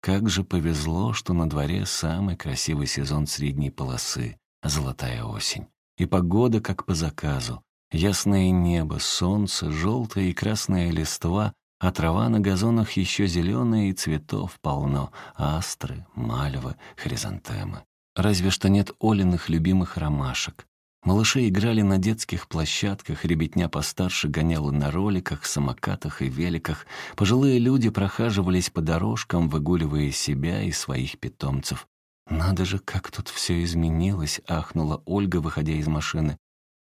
Как же повезло, что на дворе самый красивый сезон средней полосы. Золотая осень. И погода как по заказу. Ясное небо, солнце, желтая и красная листва, а трава на газонах еще зеленая и цветов полно. Астры, мальвы, хризантемы. Разве что нет Олиных любимых ромашек. Малыши играли на детских площадках, ребятня постарше гоняла на роликах, самокатах и великах. Пожилые люди прохаживались по дорожкам, выгуливая себя и своих питомцев. «Надо же, как тут все изменилось!» — ахнула Ольга, выходя из машины.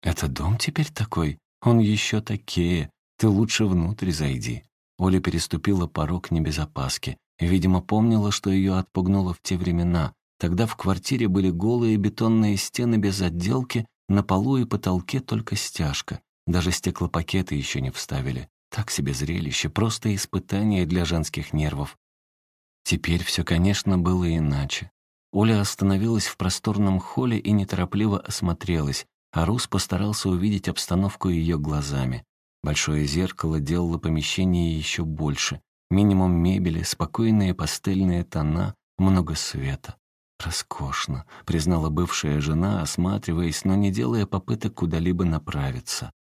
«Это дом теперь такой? Он еще такие. Ты лучше внутрь зайди». Оля переступила порог небезопаски. Видимо, помнила, что ее отпугнуло в те времена. Тогда в квартире были голые бетонные стены без отделки, на полу и потолке только стяжка. Даже стеклопакеты еще не вставили. Так себе зрелище, просто испытание для женских нервов. Теперь все, конечно, было иначе. Оля остановилась в просторном холле и неторопливо осмотрелась, а Рус постарался увидеть обстановку ее глазами. Большое зеркало делало помещение еще больше. Минимум мебели, спокойные пастельные тона, много света. «Роскошно», — признала бывшая жена, осматриваясь, но не делая попыток куда-либо направиться.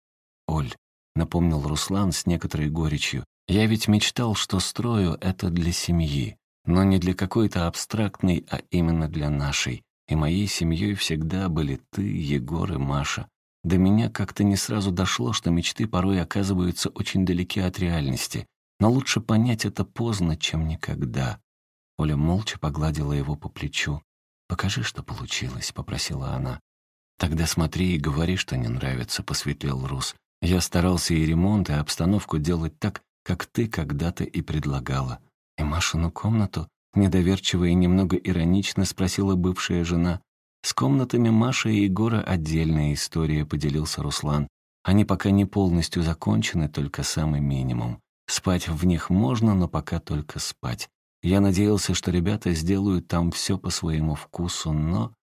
«Оль», — напомнил Руслан с некоторой горечью, «я ведь мечтал, что строю это для семьи. Но не для какой-то абстрактной, а именно для нашей. И моей семьей всегда были ты, Егор и Маша. До меня как-то не сразу дошло, что мечты порой оказываются очень далеки от реальности. Но лучше понять это поздно, чем никогда. Оля молча погладила его по плечу. «Покажи, что получилось», — попросила она. «Тогда смотри и говори, что не нравится», — посветлел Рус. «Я старался и ремонт, и обстановку делать так, как ты когда-то и предлагала. «И Машину комнату?» — недоверчиво и немного иронично спросила бывшая жена. «С комнатами Маши и Егора отдельная история», — поделился Руслан. «Они пока не полностью закончены, только самый минимум. Спать в них можно, но пока только спать. Я надеялся, что ребята сделают там все по своему вкусу, но...»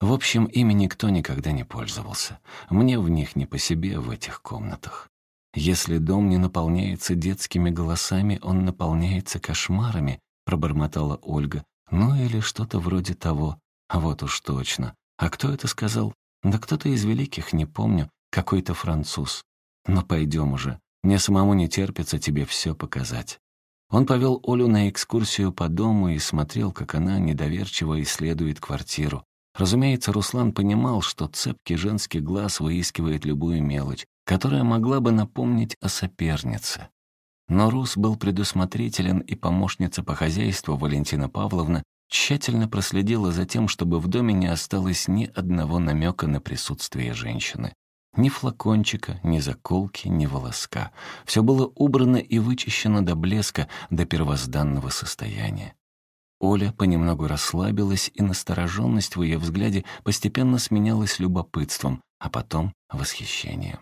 В общем, ими никто никогда не пользовался. Мне в них не по себе, в этих комнатах. «Если дом не наполняется детскими голосами, он наполняется кошмарами», — пробормотала Ольга. «Ну или что-то вроде того. А вот уж точно. А кто это сказал? Да кто-то из великих, не помню. Какой-то француз. Но пойдем уже. Мне самому не терпится тебе все показать». Он повел Олю на экскурсию по дому и смотрел, как она недоверчиво исследует квартиру. Разумеется, Руслан понимал, что цепкий женский глаз выискивает любую мелочь, которая могла бы напомнить о сопернице. Но Рус был предусмотрителен, и помощница по хозяйству Валентина Павловна тщательно проследила за тем, чтобы в доме не осталось ни одного намека на присутствие женщины. Ни флакончика, ни заколки, ни волоска. Все было убрано и вычищено до блеска, до первозданного состояния. Оля понемногу расслабилась, и настороженность в ее взгляде постепенно сменялась любопытством, а потом — восхищением.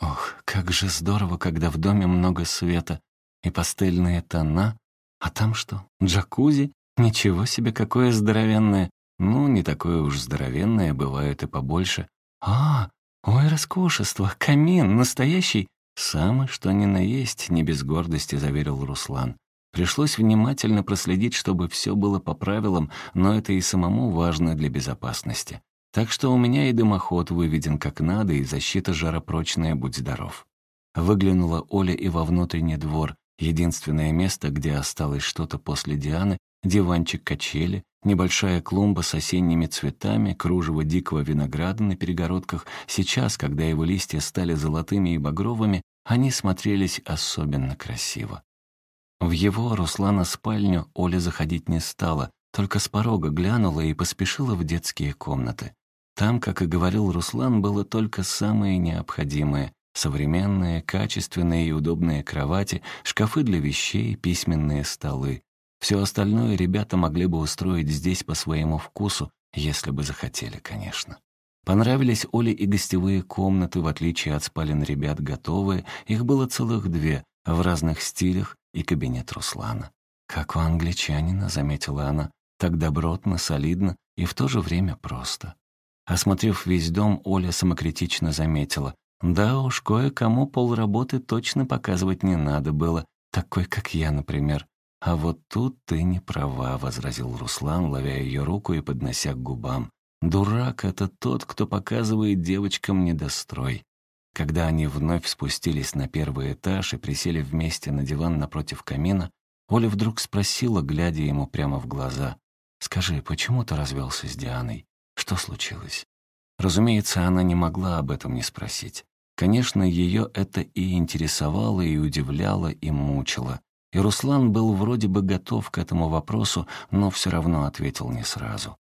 Ох, как же здорово, когда в доме много света и пастельные тона. А там что, джакузи? Ничего себе, какое здоровенное. Ну, не такое уж здоровенное, бывает и побольше. А, ой, роскошество, камин, настоящий. Самый что ни на есть, не без гордости заверил Руслан. Пришлось внимательно проследить, чтобы все было по правилам, но это и самому важно для безопасности. Так что у меня и дымоход выведен как надо, и защита жаропрочная, будь здоров. Выглянула Оля и во внутренний двор, единственное место, где осталось что-то после Дианы, диванчик-качели, небольшая клумба с осенними цветами, кружево дикого винограда на перегородках. Сейчас, когда его листья стали золотыми и багровыми, они смотрелись особенно красиво. В его, Руслана, спальню Оля заходить не стала, только с порога глянула и поспешила в детские комнаты. Там, как и говорил Руслан, было только самое необходимое — современные, качественные и удобные кровати, шкафы для вещей, письменные столы. Все остальное ребята могли бы устроить здесь по своему вкусу, если бы захотели, конечно. Понравились Оле и гостевые комнаты, в отличие от спален ребят, готовые. Их было целых две, в разных стилях, и кабинет Руслана. «Как у англичанина», — заметила она, — «так добротно, солидно и в то же время просто». Осмотрев весь дом, Оля самокритично заметила. «Да уж, кое-кому полработы точно показывать не надо было, такой, как я, например. А вот тут ты не права», — возразил Руслан, ловя ее руку и поднося к губам. «Дурак — это тот, кто показывает девочкам недострой. Когда они вновь спустились на первый этаж и присели вместе на диван напротив камина, Оля вдруг спросила, глядя ему прямо в глаза, «Скажи, почему ты развелся с Дианой? Что случилось?» Разумеется, она не могла об этом не спросить. Конечно, ее это и интересовало, и удивляло, и мучило. И Руслан был вроде бы готов к этому вопросу, но все равно ответил не сразу.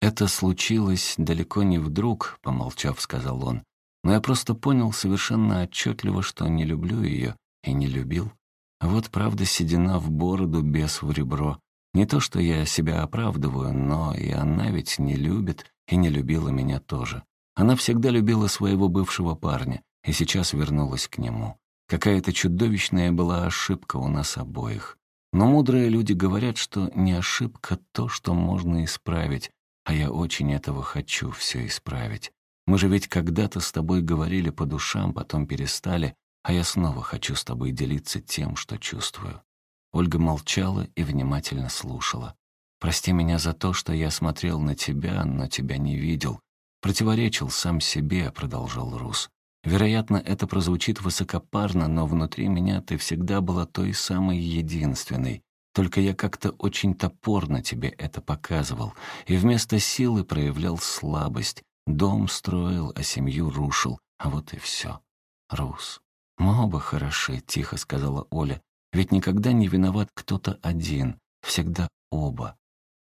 «Это случилось далеко не вдруг», — помолчав, сказал он. Но я просто понял совершенно отчетливо, что не люблю ее и не любил. Вот правда седина в бороду, без в ребро. Не то, что я себя оправдываю, но и она ведь не любит и не любила меня тоже. Она всегда любила своего бывшего парня и сейчас вернулась к нему. Какая-то чудовищная была ошибка у нас обоих. Но мудрые люди говорят, что не ошибка то, что можно исправить, а я очень этого хочу все исправить. Мы же ведь когда-то с тобой говорили по душам, потом перестали, а я снова хочу с тобой делиться тем, что чувствую». Ольга молчала и внимательно слушала. «Прости меня за то, что я смотрел на тебя, но тебя не видел. Противоречил сам себе», — продолжал Рус. «Вероятно, это прозвучит высокопарно, но внутри меня ты всегда была той самой единственной. Только я как-то очень топорно тебе это показывал, и вместо силы проявлял слабость, Дом строил, а семью рушил, а вот и все. Рус. Мы оба хороши, тихо сказала Оля. Ведь никогда не виноват кто-то один, всегда оба.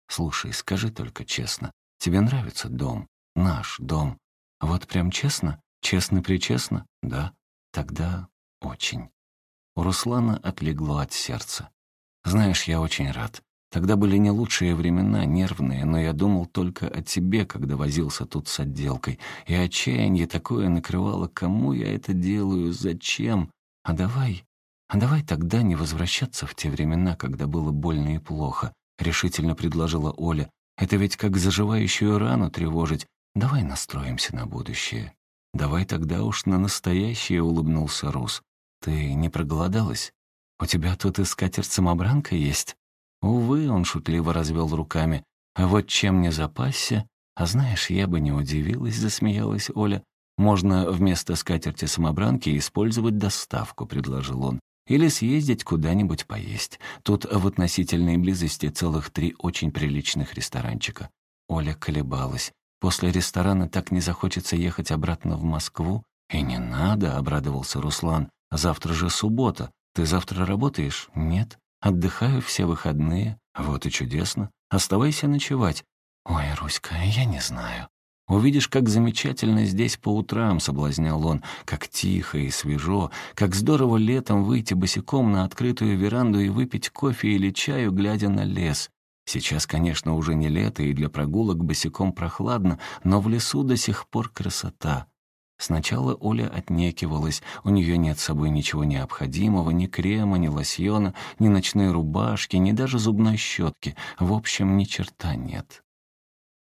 Слушай, скажи только честно, тебе нравится дом? Наш дом? Вот прям честно? Честно-причестно? Да? Тогда очень. У Руслана отлегло от сердца. Знаешь, я очень рад. Тогда были не лучшие времена, нервные, но я думал только о тебе, когда возился тут с отделкой. И отчаяние такое накрывало, кому я это делаю, зачем? А давай, а давай тогда не возвращаться в те времена, когда было больно и плохо, решительно предложила Оля. Это ведь как заживающую рану тревожить. Давай настроимся на будущее. Давай тогда уж на настоящее, улыбнулся Рус. Ты не проголодалась? У тебя тут и скатерть-самобранка есть? Увы, он шутливо развел руками. А вот чем не запасся? А знаешь, я бы не удивилась, засмеялась Оля. Можно вместо скатерти-самобранки использовать доставку, предложил он. Или съездить куда-нибудь поесть. Тут в относительной близости целых три очень приличных ресторанчика. Оля колебалась. После ресторана так не захочется ехать обратно в Москву. «И не надо», — обрадовался Руслан. «Завтра же суббота. Ты завтра работаешь?» «Нет. Отдыхаю все выходные». «Вот и чудесно. Оставайся ночевать». «Ой, Руська, я не знаю». «Увидишь, как замечательно здесь по утрам», — соблазнял он, «как тихо и свежо, как здорово летом выйти босиком на открытую веранду и выпить кофе или чаю, глядя на лес. Сейчас, конечно, уже не лето, и для прогулок босиком прохладно, но в лесу до сих пор красота». Сначала Оля отнекивалась, у нее нет с собой ничего необходимого, ни крема, ни лосьона, ни ночной рубашки, ни даже зубной щетки, в общем, ни черта нет.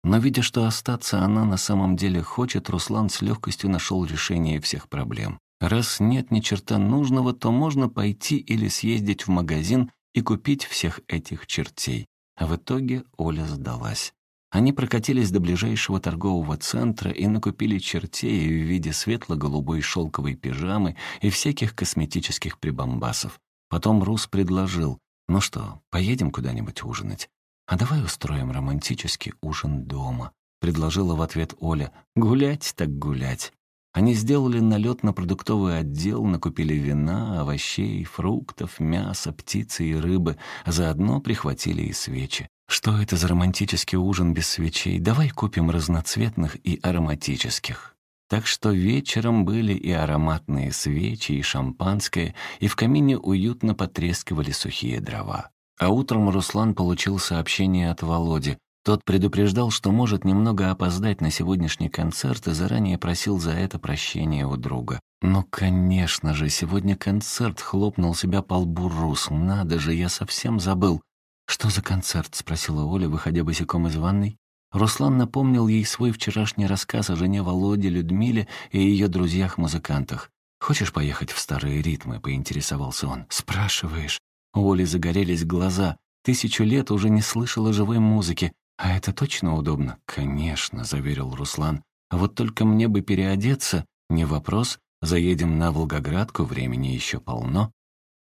Но видя, что остаться она на самом деле хочет, Руслан с легкостью нашел решение всех проблем. Раз нет ни черта нужного, то можно пойти или съездить в магазин и купить всех этих чертей. А в итоге Оля сдалась. Они прокатились до ближайшего торгового центра и накупили чертей в виде светло-голубой шелковой пижамы и всяких косметических прибамбасов. Потом Рус предложил, «Ну что, поедем куда-нибудь ужинать?» «А давай устроим романтический ужин дома», — предложила в ответ Оля. «Гулять так гулять». Они сделали налет на продуктовый отдел, накупили вина, овощей, фруктов, мяса, птицы и рыбы, а заодно прихватили и свечи. «Что это за романтический ужин без свечей? Давай купим разноцветных и ароматических». Так что вечером были и ароматные свечи, и шампанское, и в камине уютно потрескивали сухие дрова. А утром Руслан получил сообщение от Володи. Тот предупреждал, что может немного опоздать на сегодняшний концерт и заранее просил за это прощения у друга. «Ну, конечно же, сегодня концерт», — хлопнул себя по лбу Рус. «Надо же, я совсем забыл». «Что за концерт?» — спросила Оля, выходя босиком из ванной. Руслан напомнил ей свой вчерашний рассказ о жене Володе, Людмиле и ее друзьях-музыкантах. «Хочешь поехать в старые ритмы?» — поинтересовался он. «Спрашиваешь». У Оли загорелись глаза. Тысячу лет уже не слышала живой музыки. А это точно удобно? Конечно, заверил Руслан. А вот только мне бы переодеться. Не вопрос. Заедем на Волгоградку, времени еще полно.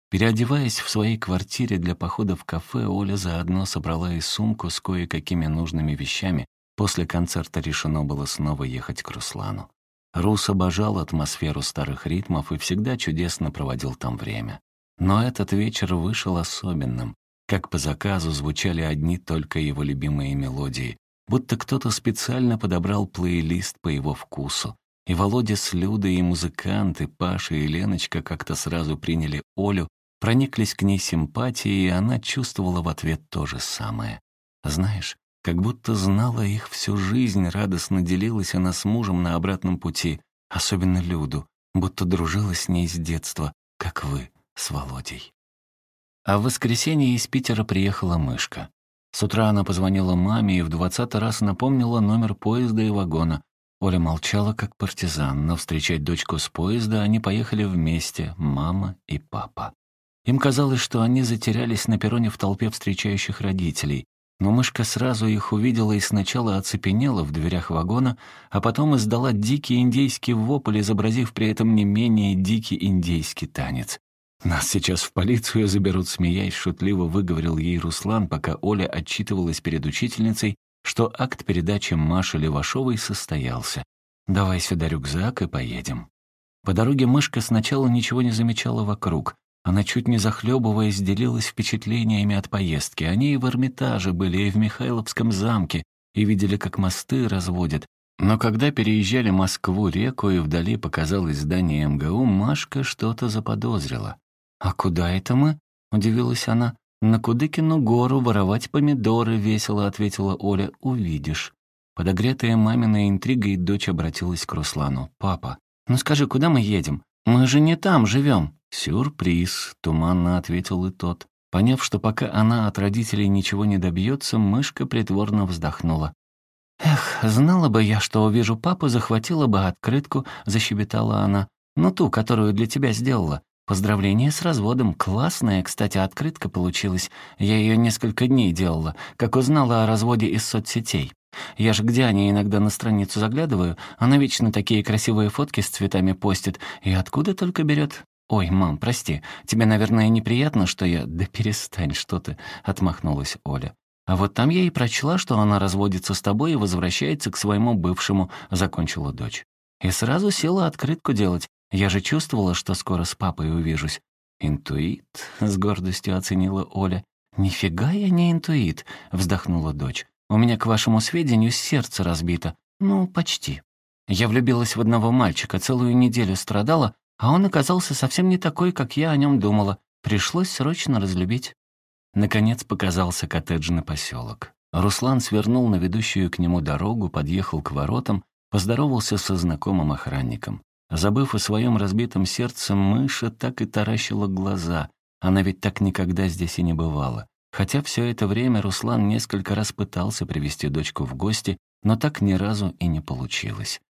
Переодеваясь в своей квартире для похода в кафе, Оля заодно собрала и сумку с кое-какими нужными вещами. После концерта решено было снова ехать к Руслану. Рус обожал атмосферу старых ритмов и всегда чудесно проводил там время. Но этот вечер вышел особенным. Как по заказу звучали одни только его любимые мелодии, будто кто-то специально подобрал плейлист по его вкусу. И Володя с Людой, и музыканты, Паша и Леночка как-то сразу приняли Олю, прониклись к ней симпатией, и она чувствовала в ответ то же самое. Знаешь, как будто знала их всю жизнь, радостно делилась она с мужем на обратном пути, особенно Люду, будто дружила с ней с детства, как вы с Володей. А в воскресенье из Питера приехала мышка. С утра она позвонила маме и в двадцатый раз напомнила номер поезда и вагона. Оля молчала, как партизан, но встречать дочку с поезда они поехали вместе, мама и папа. Им казалось, что они затерялись на перроне в толпе встречающих родителей. Но мышка сразу их увидела и сначала оцепенела в дверях вагона, а потом издала дикий индейский вопль, изобразив при этом не менее дикий индейский танец. «Нас сейчас в полицию заберут», — смеясь, шутливо выговорил ей Руслан, пока Оля отчитывалась перед учительницей, что акт передачи Маши Левашовой состоялся. «Давай сюда рюкзак и поедем». По дороге мышка сначала ничего не замечала вокруг. Она, чуть не захлебываясь, делилась впечатлениями от поездки. Они и в Эрмитаже были, и в Михайловском замке, и видели, как мосты разводят. Но когда переезжали Москву-реку и вдали показалось здание МГУ, Машка что-то заподозрила. «А куда это мы?» — удивилась она. «На Кудыкину гору воровать помидоры», — весело ответила Оля. «Увидишь». Подогретая маминой интригой, дочь обратилась к Руслану. «Папа, ну скажи, куда мы едем? Мы же не там живем». «Сюрприз», — туманно ответил и тот. Поняв, что пока она от родителей ничего не добьется, мышка притворно вздохнула. «Эх, знала бы я, что увижу папу, захватила бы открытку», — защебетала она. «Ну ту, которую для тебя сделала. Поздравление с разводом. Классная, кстати, открытка получилась. Я ее несколько дней делала, как узнала о разводе из соцсетей. Я же где они иногда на страницу заглядываю, она вечно такие красивые фотки с цветами постит. И откуда только берет? «Ой, мам, прости, тебе, наверное, неприятно, что я...» «Да перестань, что ты», — отмахнулась Оля. «А вот там я и прочла, что она разводится с тобой и возвращается к своему бывшему», — закончила дочь. И сразу села открытку делать, я же чувствовала, что скоро с папой увижусь. «Интуит?» — с гордостью оценила Оля. «Нифига я не интуит», — вздохнула дочь. «У меня, к вашему сведению, сердце разбито. Ну, почти. Я влюбилась в одного мальчика, целую неделю страдала, а он оказался совсем не такой, как я о нем думала. Пришлось срочно разлюбить». Наконец показался коттеджный поселок. Руслан свернул на ведущую к нему дорогу, подъехал к воротам, поздоровался со знакомым охранником. Забыв о своем разбитом сердце, мыша так и таращила глаза. Она ведь так никогда здесь и не бывала. Хотя все это время Руслан несколько раз пытался привести дочку в гости, но так ни разу и не получилось.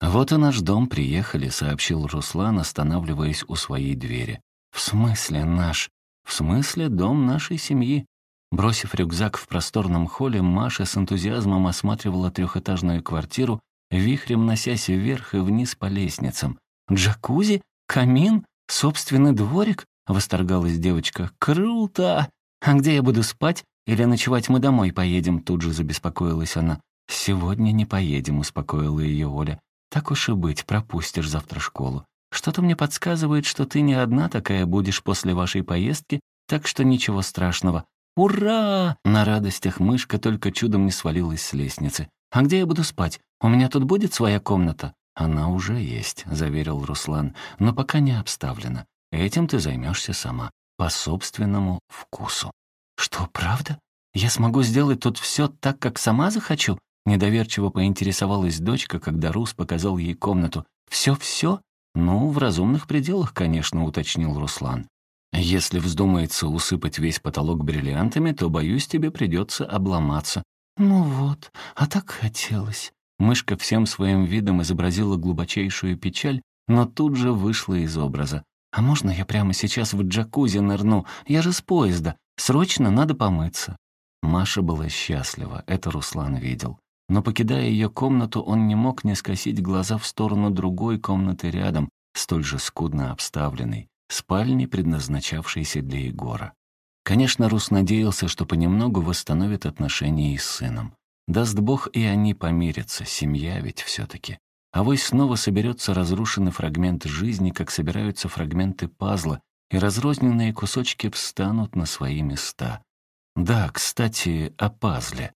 «Вот и наш дом, приехали», — сообщил Руслан, останавливаясь у своей двери. «В смысле наш? В смысле дом нашей семьи?» Бросив рюкзак в просторном холле, Маша с энтузиазмом осматривала трехэтажную квартиру, вихрем носясь вверх и вниз по лестницам. «Джакузи? Камин? Собственный дворик?» — восторгалась девочка. «Круто! А где я буду спать? Или ночевать мы домой поедем?» Тут же забеспокоилась она. «Сегодня не поедем», — успокоила ее Оля. «Так уж и быть, пропустишь завтра школу. Что-то мне подсказывает, что ты не одна такая будешь после вашей поездки, так что ничего страшного. Ура!» На радостях мышка только чудом не свалилась с лестницы. «А где я буду спать? У меня тут будет своя комната?» «Она уже есть», — заверил Руслан, «но пока не обставлена. Этим ты займешься сама, по собственному вкусу». «Что, правда? Я смогу сделать тут все так, как сама захочу?» Недоверчиво поинтересовалась дочка, когда Рус показал ей комнату. «Все-все?» «Ну, в разумных пределах, конечно», — уточнил Руслан. «Если вздумается усыпать весь потолок бриллиантами, то, боюсь, тебе придется обломаться». «Ну вот, а так хотелось». Мышка всем своим видом изобразила глубочайшую печаль, но тут же вышла из образа. «А можно я прямо сейчас в джакузи нырну? Я же с поезда. Срочно надо помыться». Маша была счастлива, это Руслан видел. Но, покидая ее комнату, он не мог не скосить глаза в сторону другой комнаты рядом, столь же скудно обставленной, спальни, предназначавшейся для Егора. Конечно, Рус надеялся, что понемногу восстановит отношения и с сыном. Даст Бог, и они помирятся, семья ведь все-таки. А вось снова соберется разрушенный фрагмент жизни, как собираются фрагменты пазла, и разрозненные кусочки встанут на свои места. Да, кстати, о пазле.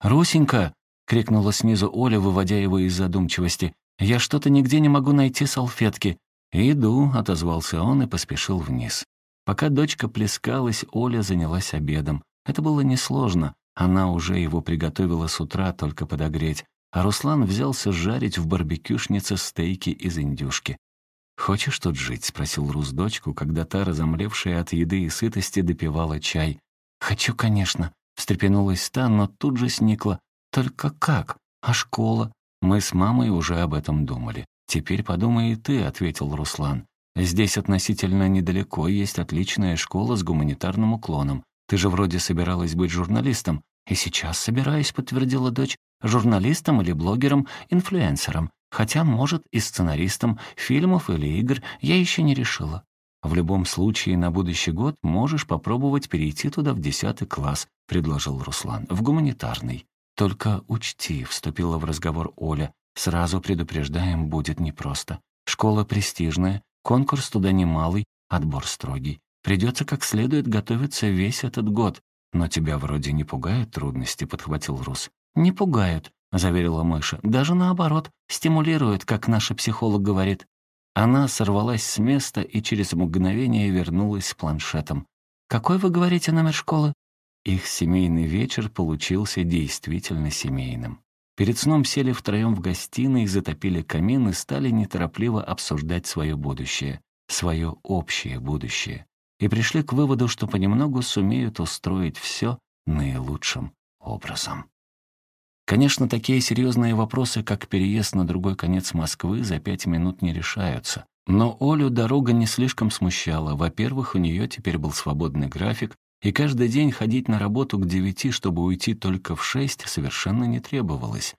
«Русенька!» — крикнула снизу Оля, выводя его из задумчивости. «Я что-то нигде не могу найти салфетки». «Иду», — отозвался он и поспешил вниз. Пока дочка плескалась, Оля занялась обедом. Это было несложно. Она уже его приготовила с утра, только подогреть, а Руслан взялся жарить в барбекюшнице стейки из индюшки. «Хочешь тут жить?» — спросил Рус дочку, когда та, разомлевшая от еды и сытости, допивала чай. «Хочу, конечно», — встрепенулась та, но тут же сникла. «Только как? А школа?» «Мы с мамой уже об этом думали. Теперь подумай и ты», — ответил Руслан. «Здесь относительно недалеко есть отличная школа с гуманитарным уклоном. Ты же вроде собиралась быть журналистом. «И сейчас собираюсь», — подтвердила дочь, «журналистом или блогером, инфлюенсером, хотя, может, и сценаристом фильмов или игр, я еще не решила. В любом случае, на будущий год можешь попробовать перейти туда в десятый класс», — предложил Руслан, — «в гуманитарный». «Только учти», — вступила в разговор Оля, «сразу предупреждаем, будет непросто. Школа престижная, конкурс туда немалый, отбор строгий. Придется как следует готовиться весь этот год. «Но тебя вроде не пугают трудности», — подхватил Рус. «Не пугают», — заверила Мыша. «Даже наоборот, стимулируют, как наша психолог говорит». Она сорвалась с места и через мгновение вернулась с планшетом. «Какой, вы говорите, номер школы?» Их семейный вечер получился действительно семейным. Перед сном сели втроем в гостиной, затопили камин и стали неторопливо обсуждать свое будущее, свое общее будущее и пришли к выводу, что понемногу сумеют устроить все наилучшим образом. Конечно, такие серьезные вопросы, как переезд на другой конец Москвы, за пять минут не решаются. Но Олю дорога не слишком смущала. Во-первых, у нее теперь был свободный график, и каждый день ходить на работу к девяти, чтобы уйти только в шесть, совершенно не требовалось.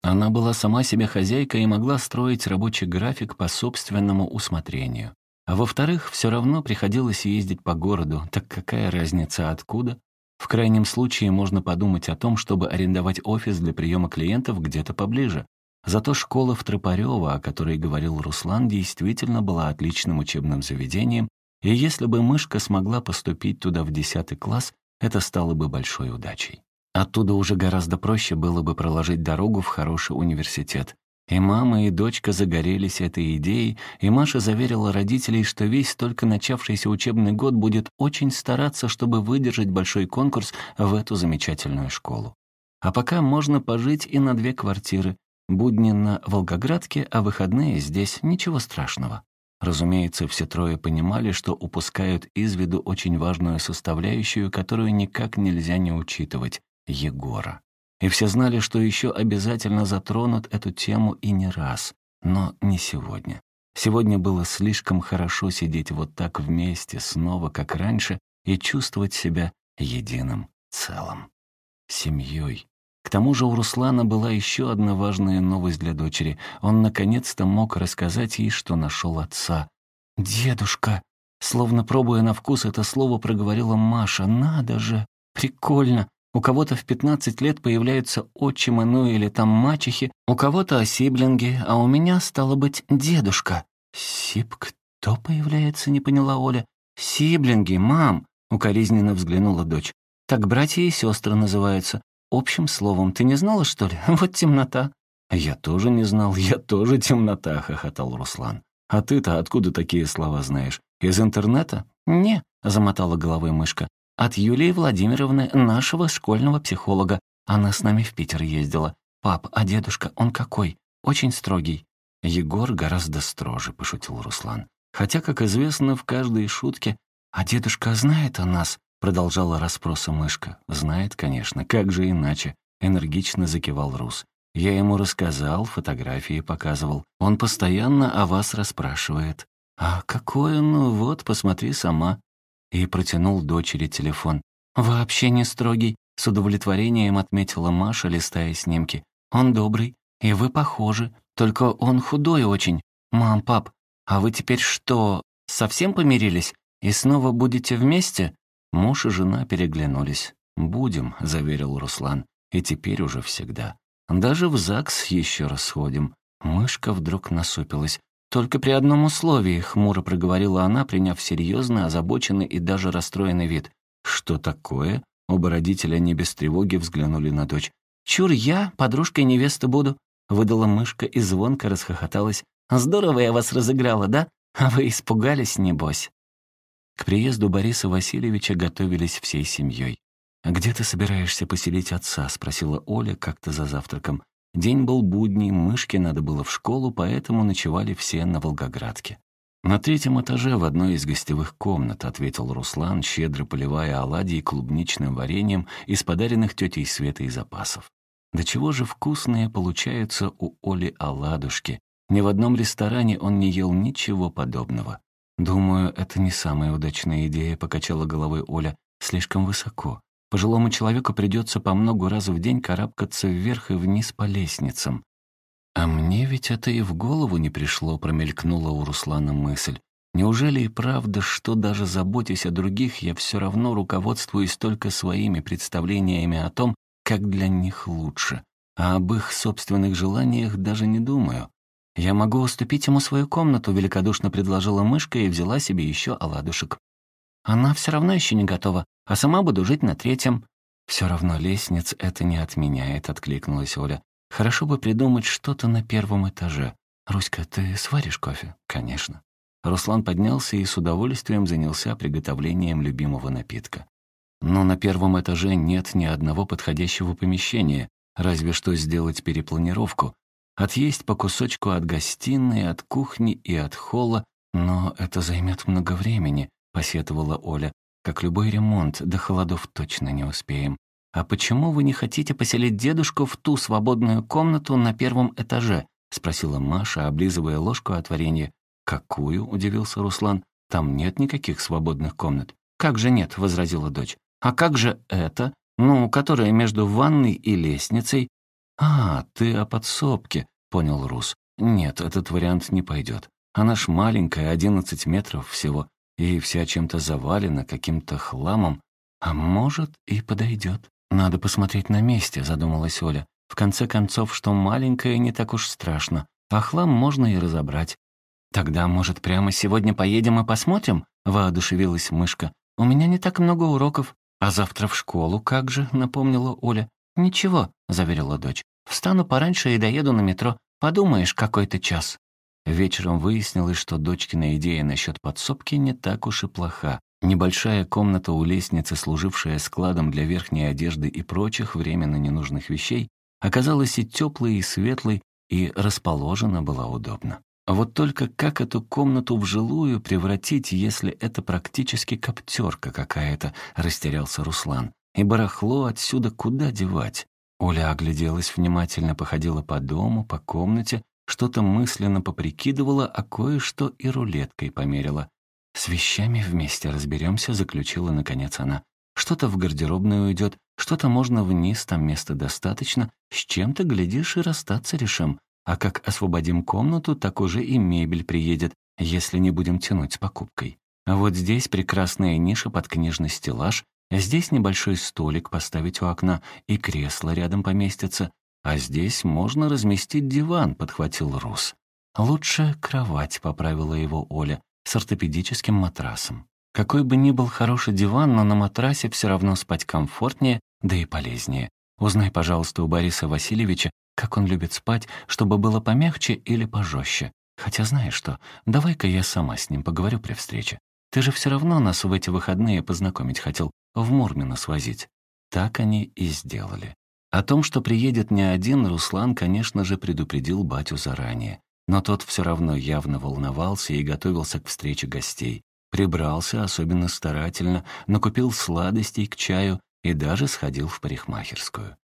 Она была сама себе хозяйка и могла строить рабочий график по собственному усмотрению. А во-вторых, все равно приходилось ездить по городу, так какая разница откуда? В крайнем случае можно подумать о том, чтобы арендовать офис для приема клиентов где-то поближе. Зато школа в Тропарёво, о которой говорил Руслан, действительно была отличным учебным заведением, И если бы мышка смогла поступить туда в десятый класс, это стало бы большой удачей. Оттуда уже гораздо проще было бы проложить дорогу в хороший университет. И мама, и дочка загорелись этой идеей, и Маша заверила родителей, что весь только начавшийся учебный год будет очень стараться, чтобы выдержать большой конкурс в эту замечательную школу. А пока можно пожить и на две квартиры. Будни на Волгоградке, а выходные здесь ничего страшного. Разумеется, все трое понимали, что упускают из виду очень важную составляющую, которую никак нельзя не учитывать — Егора. И все знали, что еще обязательно затронут эту тему и не раз, но не сегодня. Сегодня было слишком хорошо сидеть вот так вместе, снова, как раньше, и чувствовать себя единым целым. Семьей. К тому же у Руслана была еще одна важная новость для дочери. Он наконец-то мог рассказать ей, что нашел отца. «Дедушка!» Словно пробуя на вкус это слово, проговорила Маша. «Надо же! Прикольно! У кого-то в 15 лет появляются отчимы, ну или там мачехи, у кого-то сиблинги, а у меня, стало быть, дедушка. «Сип, кто появляется?» — не поняла Оля. «Сиблинги, мам!» — укоризненно взглянула дочь. «Так братья и сестры называются. Общим словом, ты не знала, что ли? Вот темнота». «Я тоже не знал, я тоже темнота», — хохотал Руслан. «А ты-то откуда такие слова знаешь? Из интернета?» «Не», — замотала головой мышка. От Юлии Владимировны, нашего школьного психолога. Она с нами в Питер ездила. Пап, а дедушка, он какой? Очень строгий. Егор гораздо строже, пошутил Руслан. Хотя, как известно, в каждой шутке «А дедушка знает о нас?» продолжала расспроса мышка. «Знает, конечно, как же иначе?» энергично закивал Рус. «Я ему рассказал, фотографии показывал. Он постоянно о вас расспрашивает». «А какой он? Ну вот, посмотри сама» и протянул дочери телефон. «Вообще не строгий», — с удовлетворением отметила Маша, листая снимки. «Он добрый, и вы похожи, только он худой очень. Мам, пап, а вы теперь что, совсем помирились? И снова будете вместе?» Муж и жена переглянулись. «Будем», — заверил Руслан, — «и теперь уже всегда. Даже в ЗАГС еще раз сходим». Мышка вдруг насупилась. «Только при одном условии», — хмуро проговорила она, приняв серьезный, озабоченный и даже расстроенный вид. «Что такое?» Оба родителя не без тревоги взглянули на дочь. «Чур я, подружкой невесты буду», — выдала мышка и звонко расхохоталась. «Здорово я вас разыграла, да? А вы испугались, небось?» К приезду Бориса Васильевича готовились всей семьей. «Где ты собираешься поселить отца?» — спросила Оля как-то за завтраком. День был будний, мышке надо было в школу, поэтому ночевали все на Волгоградке. «На третьем этаже в одной из гостевых комнат», — ответил Руслан, щедро поливая оладьи клубничным вареньем из подаренных тетей Светой запасов. «Да чего же вкусные получаются у Оли оладушки. Ни в одном ресторане он не ел ничего подобного». «Думаю, это не самая удачная идея», — покачала головой Оля. «Слишком высоко. Пожилому человеку придется по много раз в день карабкаться вверх и вниз по лестницам. «А мне ведь это и в голову не пришло», — промелькнула у Руслана мысль. «Неужели и правда, что даже заботясь о других, я все равно руководствуюсь только своими представлениями о том, как для них лучше, а об их собственных желаниях даже не думаю?» «Я могу уступить ему свою комнату», — великодушно предложила мышка и взяла себе еще оладушек. «Она все равно еще не готова а сама буду жить на третьем». «Все равно лестниц это не отменяет», — откликнулась Оля. «Хорошо бы придумать что-то на первом этаже. Руська, ты сваришь кофе?» «Конечно». Руслан поднялся и с удовольствием занялся приготовлением любимого напитка. Но на первом этаже нет ни одного подходящего помещения, разве что сделать перепланировку. Отъесть по кусочку от гостиной, от кухни и от холла, но это займет много времени, посетовала Оля. Как любой ремонт, до холодов точно не успеем. А почему вы не хотите поселить дедушку в ту свободную комнату на первом этаже? спросила Маша, облизывая ложку от варенья. Какую? удивился Руслан. Там нет никаких свободных комнат. Как же нет? возразила дочь. А как же это? Ну, которая между ванной и лестницей. А, ты о подсобке, понял Рус. Нет, этот вариант не пойдет. Она ж маленькая, одиннадцать метров всего и вся чем-то завалена, каким-то хламом, а может и подойдет. Надо посмотреть на месте, задумалась Оля. В конце концов, что маленькое не так уж страшно, а хлам можно и разобрать. «Тогда, может, прямо сегодня поедем и посмотрим?» — воодушевилась мышка. «У меня не так много уроков. А завтра в школу как же?» — напомнила Оля. «Ничего», — заверила дочь. «Встану пораньше и доеду на метро. Подумаешь, какой-то час». Вечером выяснилось, что дочкина идея насчет подсобки не так уж и плоха. Небольшая комната у лестницы, служившая складом для верхней одежды и прочих временно ненужных вещей, оказалась и теплой, и светлой, и расположена была удобно. Вот только как эту комнату в жилую превратить, если это практически коптерка какая-то, растерялся Руслан. И барахло отсюда куда девать? Оля огляделась внимательно, походила по дому, по комнате, что-то мысленно поприкидывала, а кое-что и рулеткой померила. «С вещами вместе разберемся», — заключила наконец она. «Что-то в гардеробную уйдет, что-то можно вниз, там места достаточно. С чем-то, глядишь, и расстаться решим. А как освободим комнату, так уже и мебель приедет, если не будем тянуть с покупкой. А вот здесь прекрасная ниша под книжный стеллаж, здесь небольшой столик поставить у окна, и кресло рядом поместится. А здесь можно разместить диван», — подхватил Рус. «Лучше кровать», — поправила его Оля с ортопедическим матрасом. Какой бы ни был хороший диван, но на матрасе все равно спать комфортнее, да и полезнее. Узнай, пожалуйста, у Бориса Васильевича, как он любит спать, чтобы было помягче или пожестче. Хотя знаешь что, давай-ка я сама с ним поговорю при встрече. Ты же все равно нас в эти выходные познакомить хотел, в Мурмино свозить. Так они и сделали. О том, что приедет не один, Руслан, конечно же, предупредил батю заранее. Но тот все равно явно волновался и готовился к встрече гостей. Прибрался особенно старательно, накупил сладостей к чаю и даже сходил в парикмахерскую.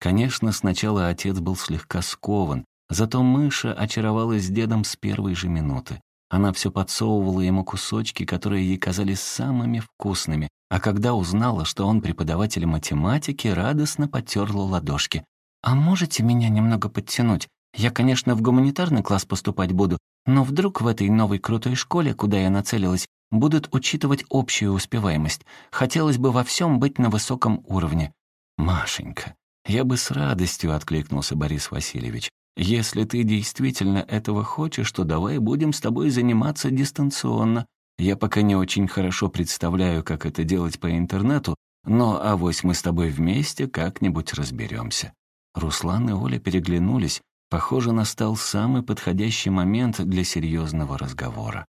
Конечно, сначала отец был слегка скован, зато мыша очаровалась дедом с первой же минуты. Она все подсовывала ему кусочки, которые ей казались самыми вкусными, а когда узнала, что он преподаватель математики, радостно потерла ладошки. «А можете меня немного подтянуть? Я, конечно, в гуманитарный класс поступать буду, но вдруг в этой новой крутой школе, куда я нацелилась, будут учитывать общую успеваемость. Хотелось бы во всем быть на высоком уровне. Машенька, я бы с радостью откликнулся Борис Васильевич. Если ты действительно этого хочешь, то давай будем с тобой заниматься дистанционно. Я пока не очень хорошо представляю, как это делать по интернету, но авось мы с тобой вместе как-нибудь разберемся. Руслан и Оля переглянулись, Похоже, настал самый подходящий момент для серьезного разговора.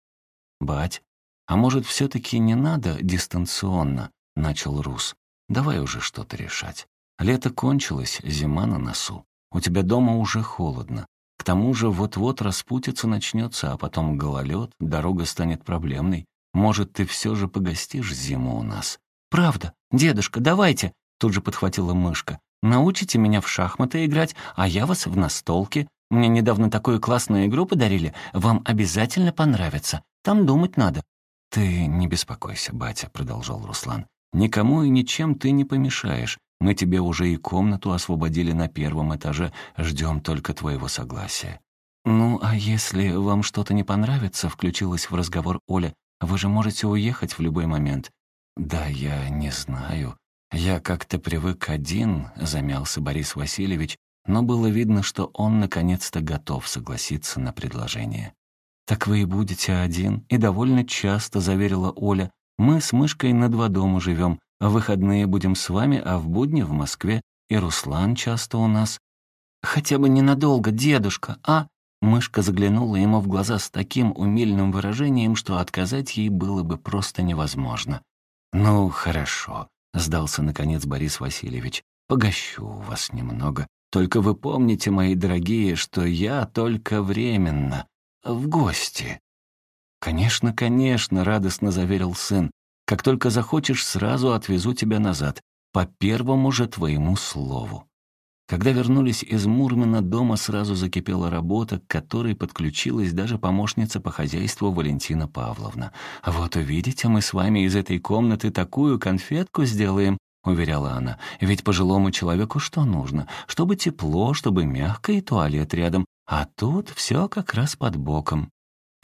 «Бать, а может, все-таки не надо дистанционно?» — начал Рус. «Давай уже что-то решать. Лето кончилось, зима на носу. У тебя дома уже холодно. К тому же вот-вот распутиться начнется, а потом гололед, дорога станет проблемной. Может, ты все же погостишь зиму у нас?» «Правда, дедушка, давайте!» — тут же подхватила мышка. Научите меня в шахматы играть, а я вас в настолки. Мне недавно такую классную игру подарили. Вам обязательно понравится. Там думать надо». «Ты не беспокойся, батя», — продолжал Руслан. «Никому и ничем ты не помешаешь. Мы тебе уже и комнату освободили на первом этаже. Ждем только твоего согласия». «Ну, а если вам что-то не понравится», — включилась в разговор Оля, «вы же можете уехать в любой момент». «Да, я не знаю», «Я как-то привык один», — замялся Борис Васильевич, но было видно, что он наконец-то готов согласиться на предложение. «Так вы и будете один, и довольно часто», — заверила Оля. «Мы с мышкой на два дома живем, в выходные будем с вами, а в будни в Москве, и Руслан часто у нас». «Хотя бы ненадолго, дедушка, а?» Мышка заглянула ему в глаза с таким умильным выражением, что отказать ей было бы просто невозможно. «Ну, хорошо», Сдался, наконец, Борис Васильевич. «Погощу вас немного. Только вы помните, мои дорогие, что я только временно. В гости». «Конечно, конечно», — радостно заверил сын. «Как только захочешь, сразу отвезу тебя назад. По первому же твоему слову». Когда вернулись из Мурмена, дома сразу закипела работа, к которой подключилась даже помощница по хозяйству Валентина Павловна. «Вот увидите, мы с вами из этой комнаты такую конфетку сделаем», — уверяла она. «Ведь пожилому человеку что нужно? Чтобы тепло, чтобы мягко и туалет рядом. А тут все как раз под боком».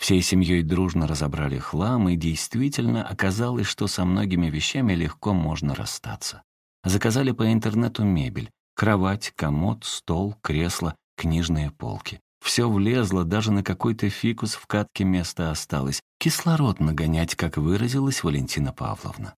Всей семьей дружно разобрали хлам, и действительно оказалось, что со многими вещами легко можно расстаться. Заказали по интернету мебель. Кровать, комод, стол, кресло, книжные полки. Все влезло, даже на какой-то фикус в катке место осталось. Кислород нагонять, как выразилась Валентина Павловна.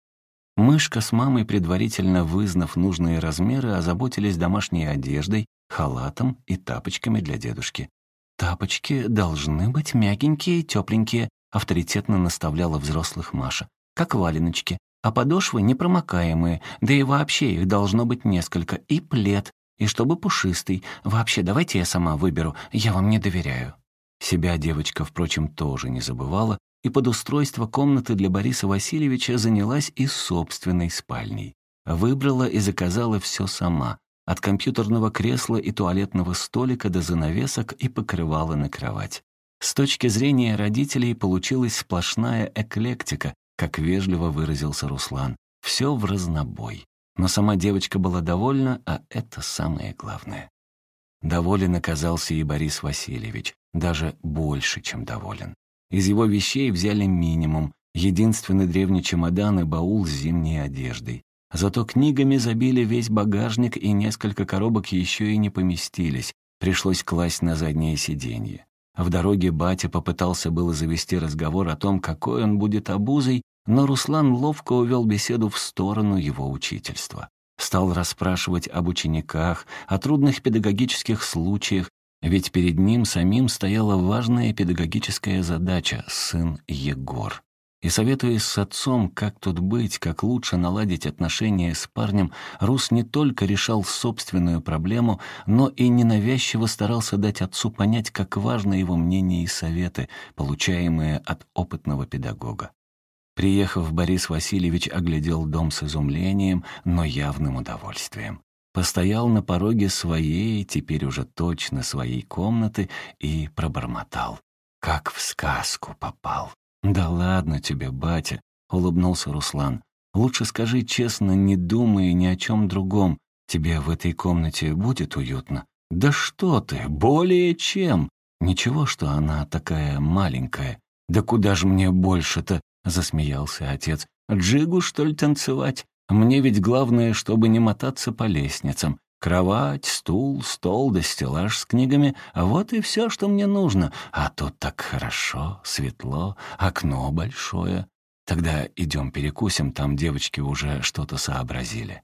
Мышка с мамой, предварительно вызнав нужные размеры, озаботились домашней одеждой, халатом и тапочками для дедушки. «Тапочки должны быть мягенькие тепленькие», авторитетно наставляла взрослых Маша. «Как валеночки. А подошвы непромокаемые, да и вообще их должно быть несколько. И плед, и чтобы пушистый. Вообще, давайте я сама выберу, я вам не доверяю». Себя девочка, впрочем, тоже не забывала, и под устройство комнаты для Бориса Васильевича занялась и собственной спальней. Выбрала и заказала все сама, от компьютерного кресла и туалетного столика до занавесок и покрывала на кровать. С точки зрения родителей получилась сплошная эклектика, как вежливо выразился Руслан. Все в разнобой. Но сама девочка была довольна, а это самое главное. Доволен оказался и Борис Васильевич, даже больше, чем доволен. Из его вещей взяли минимум, единственный древний чемодан и баул с зимней одеждой. Зато книгами забили весь багажник, и несколько коробок еще и не поместились. Пришлось класть на заднее сиденье. В дороге батя попытался было завести разговор о том, какой он будет обузой, но Руслан ловко увел беседу в сторону его учительства. Стал расспрашивать об учениках, о трудных педагогических случаях, ведь перед ним самим стояла важная педагогическая задача — сын Егор. И советуясь с отцом, как тут быть, как лучше наладить отношения с парнем, Рус не только решал собственную проблему, но и ненавязчиво старался дать отцу понять, как важно его мнение и советы, получаемые от опытного педагога. Приехав, Борис Васильевич оглядел дом с изумлением, но явным удовольствием. Постоял на пороге своей, теперь уже точно своей комнаты, и пробормотал. Как в сказку попал. «Да ладно тебе, батя», — улыбнулся Руслан. «Лучше скажи честно, не думай ни о чем другом. Тебе в этой комнате будет уютно?» «Да что ты, более чем!» «Ничего, что она такая маленькая. Да куда же мне больше-то?» — засмеялся отец. «Джигу, что ли, танцевать? Мне ведь главное, чтобы не мотаться по лестницам. Кровать, стул, стол да стеллаж с книгами — вот и все, что мне нужно. А тут так хорошо, светло, окно большое. Тогда идем перекусим, там девочки уже что-то сообразили.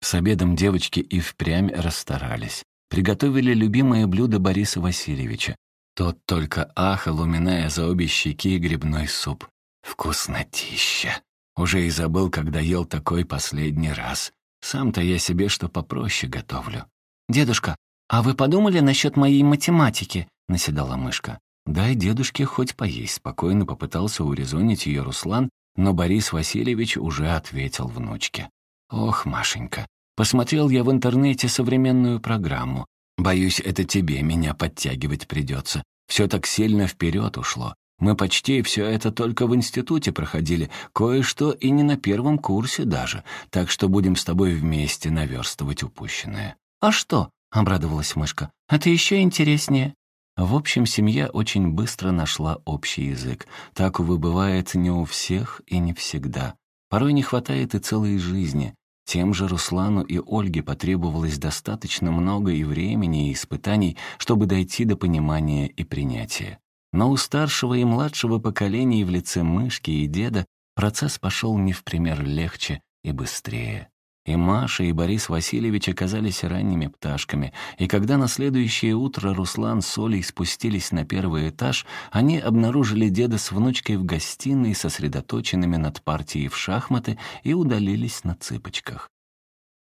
С обедом девочки и впрямь расстарались. Приготовили любимое блюдо Бориса Васильевича. Тот только ахал, уминая за обе щеки грибной суп. Вкуснотища! Уже и забыл, когда ел такой последний раз. Сам-то я себе что попроще готовлю. «Дедушка, а вы подумали насчет моей математики?» — наседала мышка. «Дай дедушке хоть поесть», — спокойно попытался урезонить ее Руслан, но Борис Васильевич уже ответил внучке. «Ох, Машенька, посмотрел я в интернете современную программу. Боюсь, это тебе меня подтягивать придется. Все так сильно вперед ушло. Мы почти все это только в институте проходили, кое-что и не на первом курсе даже, так что будем с тобой вместе наверстывать упущенное». «А что?» — обрадовалась мышка. «Это еще интереснее». В общем, семья очень быстро нашла общий язык. Так, увы, бывает не у всех и не всегда. Порой не хватает и целой жизни. Тем же Руслану и Ольге потребовалось достаточно много и времени, и испытаний, чтобы дойти до понимания и принятия. Но у старшего и младшего поколений в лице мышки и деда процесс пошел не в пример легче и быстрее. И Маша, и Борис Васильевич оказались ранними пташками, и когда на следующее утро Руслан с Олей спустились на первый этаж, они обнаружили деда с внучкой в гостиной, сосредоточенными над партией в шахматы, и удалились на цыпочках.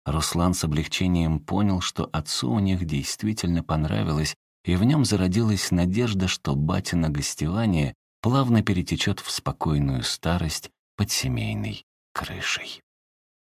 Руслан с облегчением понял, что отцу у них действительно понравилось, и в нем зародилась надежда, что батина гостевание плавно перетечет в спокойную старость под семейной крышей.